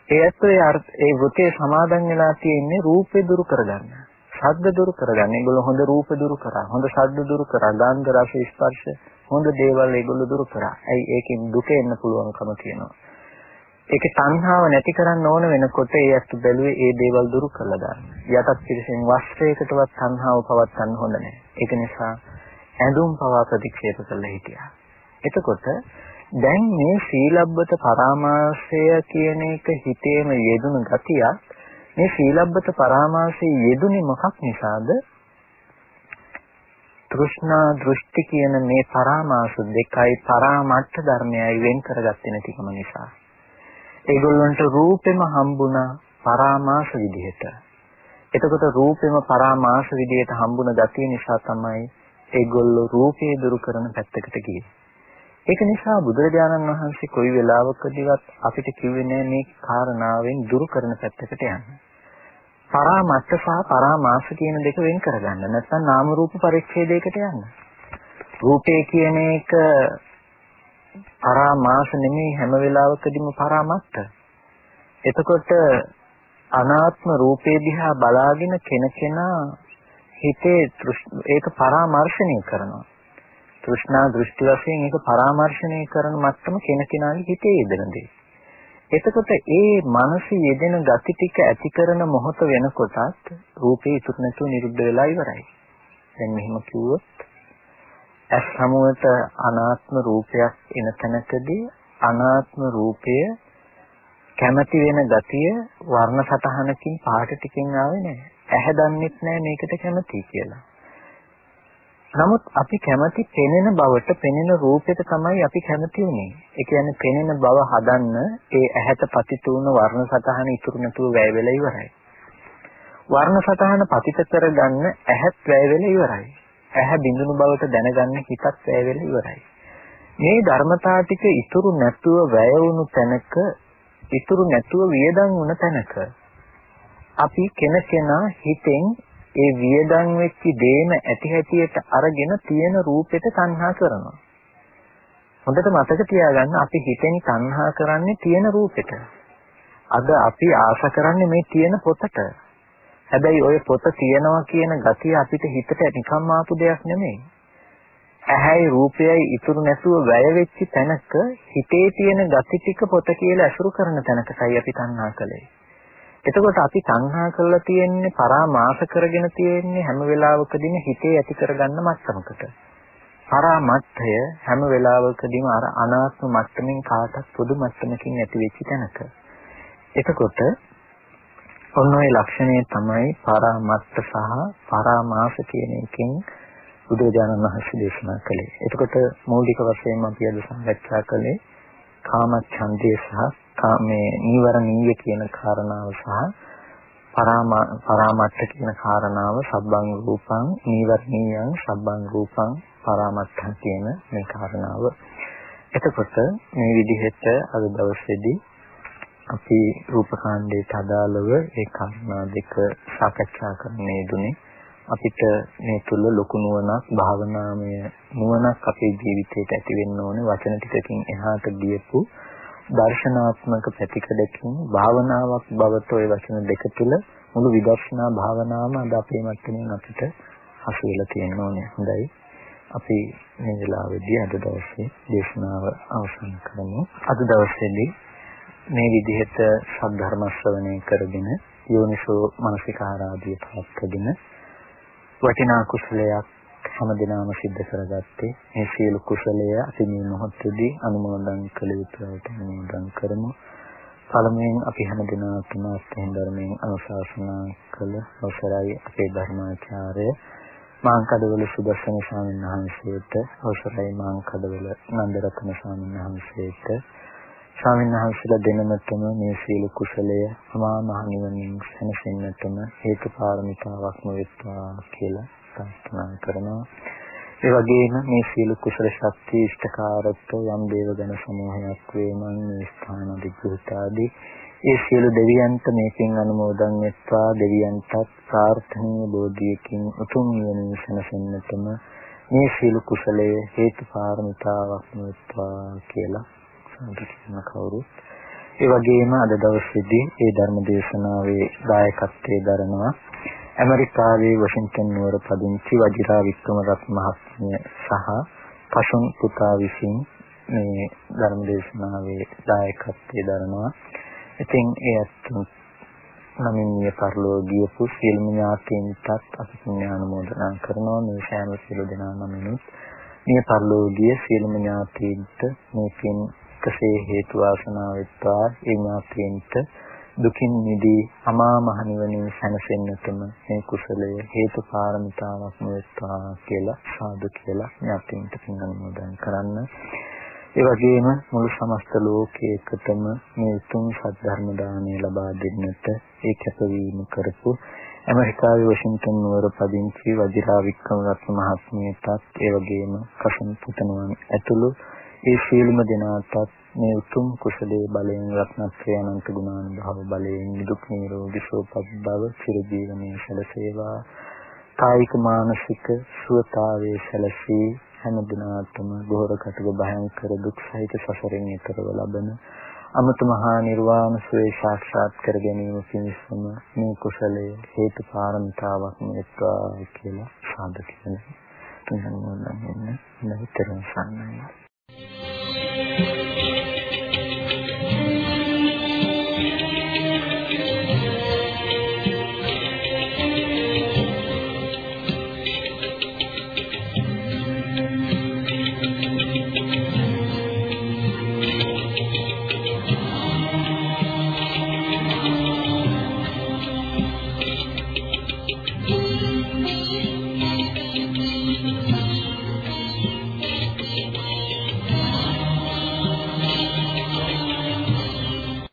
ඒත් ඒ ඒ වෘතේ සමාදන් වෙලා තියෙන්නේ රූපේ දුරු කරගන්න. ශබ්ද දුරු කරගන්න. ඒගොල්ලෝ හොඳ රූප දුරු කරා. හොඳ ශබ්ද දුරු කරා. ගන්ධ රස ස්පර්ශ හොඳ දේවල් ඒගොල්ලෝ දුරු කරා. ඇයි ඒකෙන් දුක එන්න පුළුවන්කම තියෙනවා. ඒකේ තණ්හාව නැති කරන්න ඕන වෙනකොට ඒ අත් බැලුවේ ඒ දේවල් දුරු කළා දාන්න. යටත් පිළිසෙන් වස්ත්‍රයකටවත් තණ්හාව පවත්වන්න හොඳ නැහැ. ඒක නිසා ඇඳුම් පවා ප්‍රතික්ෂේප කළා හිටියා. එතකොට දැන් මේ සීලබ්බත පරාමාසය කියන එක හිතේම යෙදුණු ගතියක් මේ සීලබ්බත පරාමාසයේ යෙදුනේ මොකක් නිසාද? තෘෂ්ණා දෘෂ්ටි කියන මේ පරාමාස දෙකයි පරාමර්ථ ධර්මයයි වෙන් කරගත්තේ නැතිකම නිසා. ඒගොල්ලන්ට රූපෙම හම්බුණා පරාමාස විදිහට. එතකොට රූපෙම පරාමාස විදිහට හම්බුණ ගතිය නිසා තමයි ඒගොල්ලෝ රූපේ දුරු කරන පැත්තකට ගියේ. ඒක නිසා බුදුරජාණන් වහන්සේ කොයි වෙලාවකදීවත් අපිට කිව්වේ නෑ මේ කාරණාවෙන් දුරු කරන පැත්තකට යන්න. පරාමත්ත සහ පරාමාස කියන දෙක වෙන් කරගන්න. නැත්නම් නාම රූප පරිච්ඡේදයකට යන්න. රූපේ කියන එක පරාමාස නෙමෙයි හැම වෙලාවකදීම පරාමත්ත. එතකොට අනාත්ම රූපේ දිහා බලාගෙන කෙනකෙනා හිතේ ඒක පරාමර්ශණය කරනවා. තෘෂ්ණා දෘෂ්ටි වශයෙන් ඒක පරාමර්ශණය කරන මත්තම කෙනකෙනාගේ හිතේ යෙදෙන දේ. එතකොට ඒ මනස යෙදෙන gati ටික ඇති කරන මොහොත වෙනකොටත් රූපේ ඉතුරු නැතුව නිරුද්ධ වෙලා ඉවරයි. දැන් මෙහෙම කිව්වොත් ඇස් සමුවට අනාත්ම රූපයක් එන තැනකදී අනාත්ම රූපය කැමැති වෙන ගතිය වර්ණ සටහනකින් පාට ටිකෙන් ආවේ නැහැ. ඇහැ දන්නෙත් නැහැ මේකට කැමැති කියලා. නමුත් අපි කැමැති පෙනෙන බවට පෙනෙන රූපෙට තමයි අපි කැමති උනේ. ඒ කියන්නේ පෙනෙන බව හදන්න ඒ ඇහැට පතිත වුණ වර්ණ සටහන ඉතුරු නැතුව වැය වෙලා ඉවරයි. වර්ණ සටහන පතිත කරගන්න ඇහත් වැය වෙලා ඉවරයි. ඇහැ බිඳුණු බවට දැනගන්න හිතත් වැය වෙලා ඉවරයි. මේ ධර්මතා ටික ඉතුරු නැතුව වැය වුණු තැනක ඉතුරු නැතුව වියදම් වුණ තැනක අපි කෙනකෙනා හිතෙන් ඒ වියදම් වෙච්ච දේම ඇති හැටියට අරගෙන තියෙන රූපෙට තණ්හා කරනවා. හොඳට මතක තියාගන්න අපි හිතෙන් තණ්හා කරන්නේ තියෙන රූපෙට. අද අපි ආශ කරන්නේ මේ තියෙන පොතට. හැබැයි ওই පොත තියනවා කියන ගතිය අපිට හිතට නිකම්ම ආපු දෙයක් නෙමෙයි. ඇහැයි රූපයයි ඉතුරු නැතුව වැය වෙච්ච තැනක හිතේ තියෙන ගති ටික පොත කියලා අසුරු කරන තැනකයි අපි තණ්හා කළේ. එතකොට අපි තණ්හා කරලා තියෙන්නේ පරාමාස කරගෙන තියෙන්නේ හැම වෙලාවකදීම හිතේ ඇති කරගන්න මට්ටමකට. පරාමත්තය හැම වෙලාවකදීම අර අනාත්ම මට්ටමින් කාටත් පොදු මට්ටමකින් ඇති වෙච්ච තැනක. එතකොට ඔන්න ඔය ලක්ෂණය තමයි පරාමත්ත සහ පරාමාස කියන එකෙන් බුදුරජාණන් වහන්සේ දේශනා කළේ. එතකොට මූලික වශයෙන්ම අපි අද සාකච්ඡා කළේ කාමච්ඡන්දය සහ මේ නීවරණීය කියන කාරණාව සහ පරාමත්ත කියන කාරණාව සබ්බං රූපං නීවරණීයං සබ්බං රූපං පරාමත්තන් කියන මේ කාරණාව. එතකොට මේ විදිහට අද දවසේදී අපි රූපකාණ්ඩයට අදාළව ඒ කාරණා දෙක සාකච්ඡා කරන්න යෙදුනේ. අපිට මේ තුල ලොකු නුවණක් භාවනාමය නුවණක් අපේ ජීවිතයට ඇති වෙන්න ඕනේ වචන ටිකකින් එහාට ගියපු දර්ශනාත්මක පැතිකඩකින් භාවනාවක් බවට ওই වචන දෙක තුල මුළු විදර්ශනා භාවනාවම අද අපේ මට්ටමින් අපිට හසු වෙලා තියෙන්න ඕනේ. හොඳයි. අපි මේ වෙලාවේදී අද දවසේ දේශනාව අවසන් කරමු. අද දවසේදී මේ විදිහට සද්ධර්ම ශ්‍රවණය කරගෙන යෝනිසෝ මනසිකාරාදී පවත්වගෙන වටිනා කුසලයක් හැමදිනම සිද්ධ කරගත්තේ. මේ සියලු කුසලය අපි මේ මොහොතේදී අනුමෝදන් කළ යුතුවට අනුමෝදන් කරමු. පළමුවෙන් අපි හැමදිනාටම අත්යෙන් ධර්මයෙන් අනුශාසනා කළ අවසරයි අපේ ධර්මාචාර්ය මාංකඩවල සුදර්ශන ස්වාමීන් වහන්සේට. අවසරයි මාංකඩවල නන්දරත්න ස්වාමීන් වහන්සේට. ස්වාමීන් වහන්සේලා දෙනමතම මේ සීල කුසලය අමා මහ නිවනින් සැනසෙන්නටම හේතු පාරමිතාවක්ම වෙත්වා කියලා ප්‍රාර්ථනා කරනවා. ඒ වගේම මේ සීල කුසල ශක්තිය ඉෂ්ඨකාරත්ව යම් දේවගණ සමූහයක් වේමන් මේ ස්ථාන දිග්ගතාදී ඒ සියලු දෙවියන්ට මේකෙන් අනුමෝදන් වෙත්වා දෙවියන්ටත් ප්‍රාර්ථනීය බෝධියකින් උතුම් නිවනින් සැනසෙන්නටම මේ සීල කුසලයේ හේතු පාරමිතාවක් වෙත්වා කියලා සාදු කියන කවුරුත් ඒ වගේම අද දවසේදී මේ ධර්ම දේශනාවේ දායකත්වයේ දරනවා ඇමරිකාවේ වොෂින්ටන් නුවර පදිංචි වජිරා වික්‍රමරත්න මහත්මිය සහ පසුන් පුතා විසින් මේ ධර්ම දේශනාවේ දායකත්වයේ දරනවා. ඉතින් ඒ අත්තුන් නමින්ිය පරිලෝකීයපු සියලුම ඥාතීන්ටත් අපි පුණ්‍ය ආනුමෝදනා කරනවා මේ සෑම සියලු දෙනා නමිනුත් මේ පරිලෝකීය සියලුම ඥාතීන්ට මේකෙන් එකසේ හේතු වාසනා වෙත්වා ඒ ඥාතීන්ට දුකින් මිදී අමා මහ නිවනින් සැනසෙන්නටම මේ කුසලය හේතු පාරමිතාවක් වෙත්වා කියලා සාදු කියලා ඥාතීන්ට පින් අනුමෝදන් කරන්න. ඒ වගේම මුළු සමස්ත ලෝකයකටම මේ උතුම් සද්ධර්ම දානය ලබා දෙන්නට ඒ කැපවීම කරපු ඇමරිකාවේ වොෂින්ටන් නුවර පදිංචි වජිරා වික්‍රමරත්න මහත්මියටත් ඒ වගේම කසන් පුතණුවන් ඇතුළු ඒ සියලුම දෙනාටත් මේ උතුම් කුසලයේ බලයෙන් රත්නත්‍රය අනන්ත ගුණානුභව බලයෙන් නිදුක් නිරෝගී සුවපත් බව චිරජීවනයේ සැලසේවා. කායික මානසික සුවතාවයේ සැලසී හැම දිනාටම බොහෝර කටක භයංකර දුක් සහිත සසරෙන් ඈතරව ලබන අමත මහා නිර්වාණ සුවේ සාක්ෂාත් කර ගැනීම පිණිසම මේ කුසලයේ හේතු පාරමිතාවක් මෙත්වා කියලා සාදු කියන තුන්වෙනි මොනවාද නැහිතරම් සම්මානයි Thank you.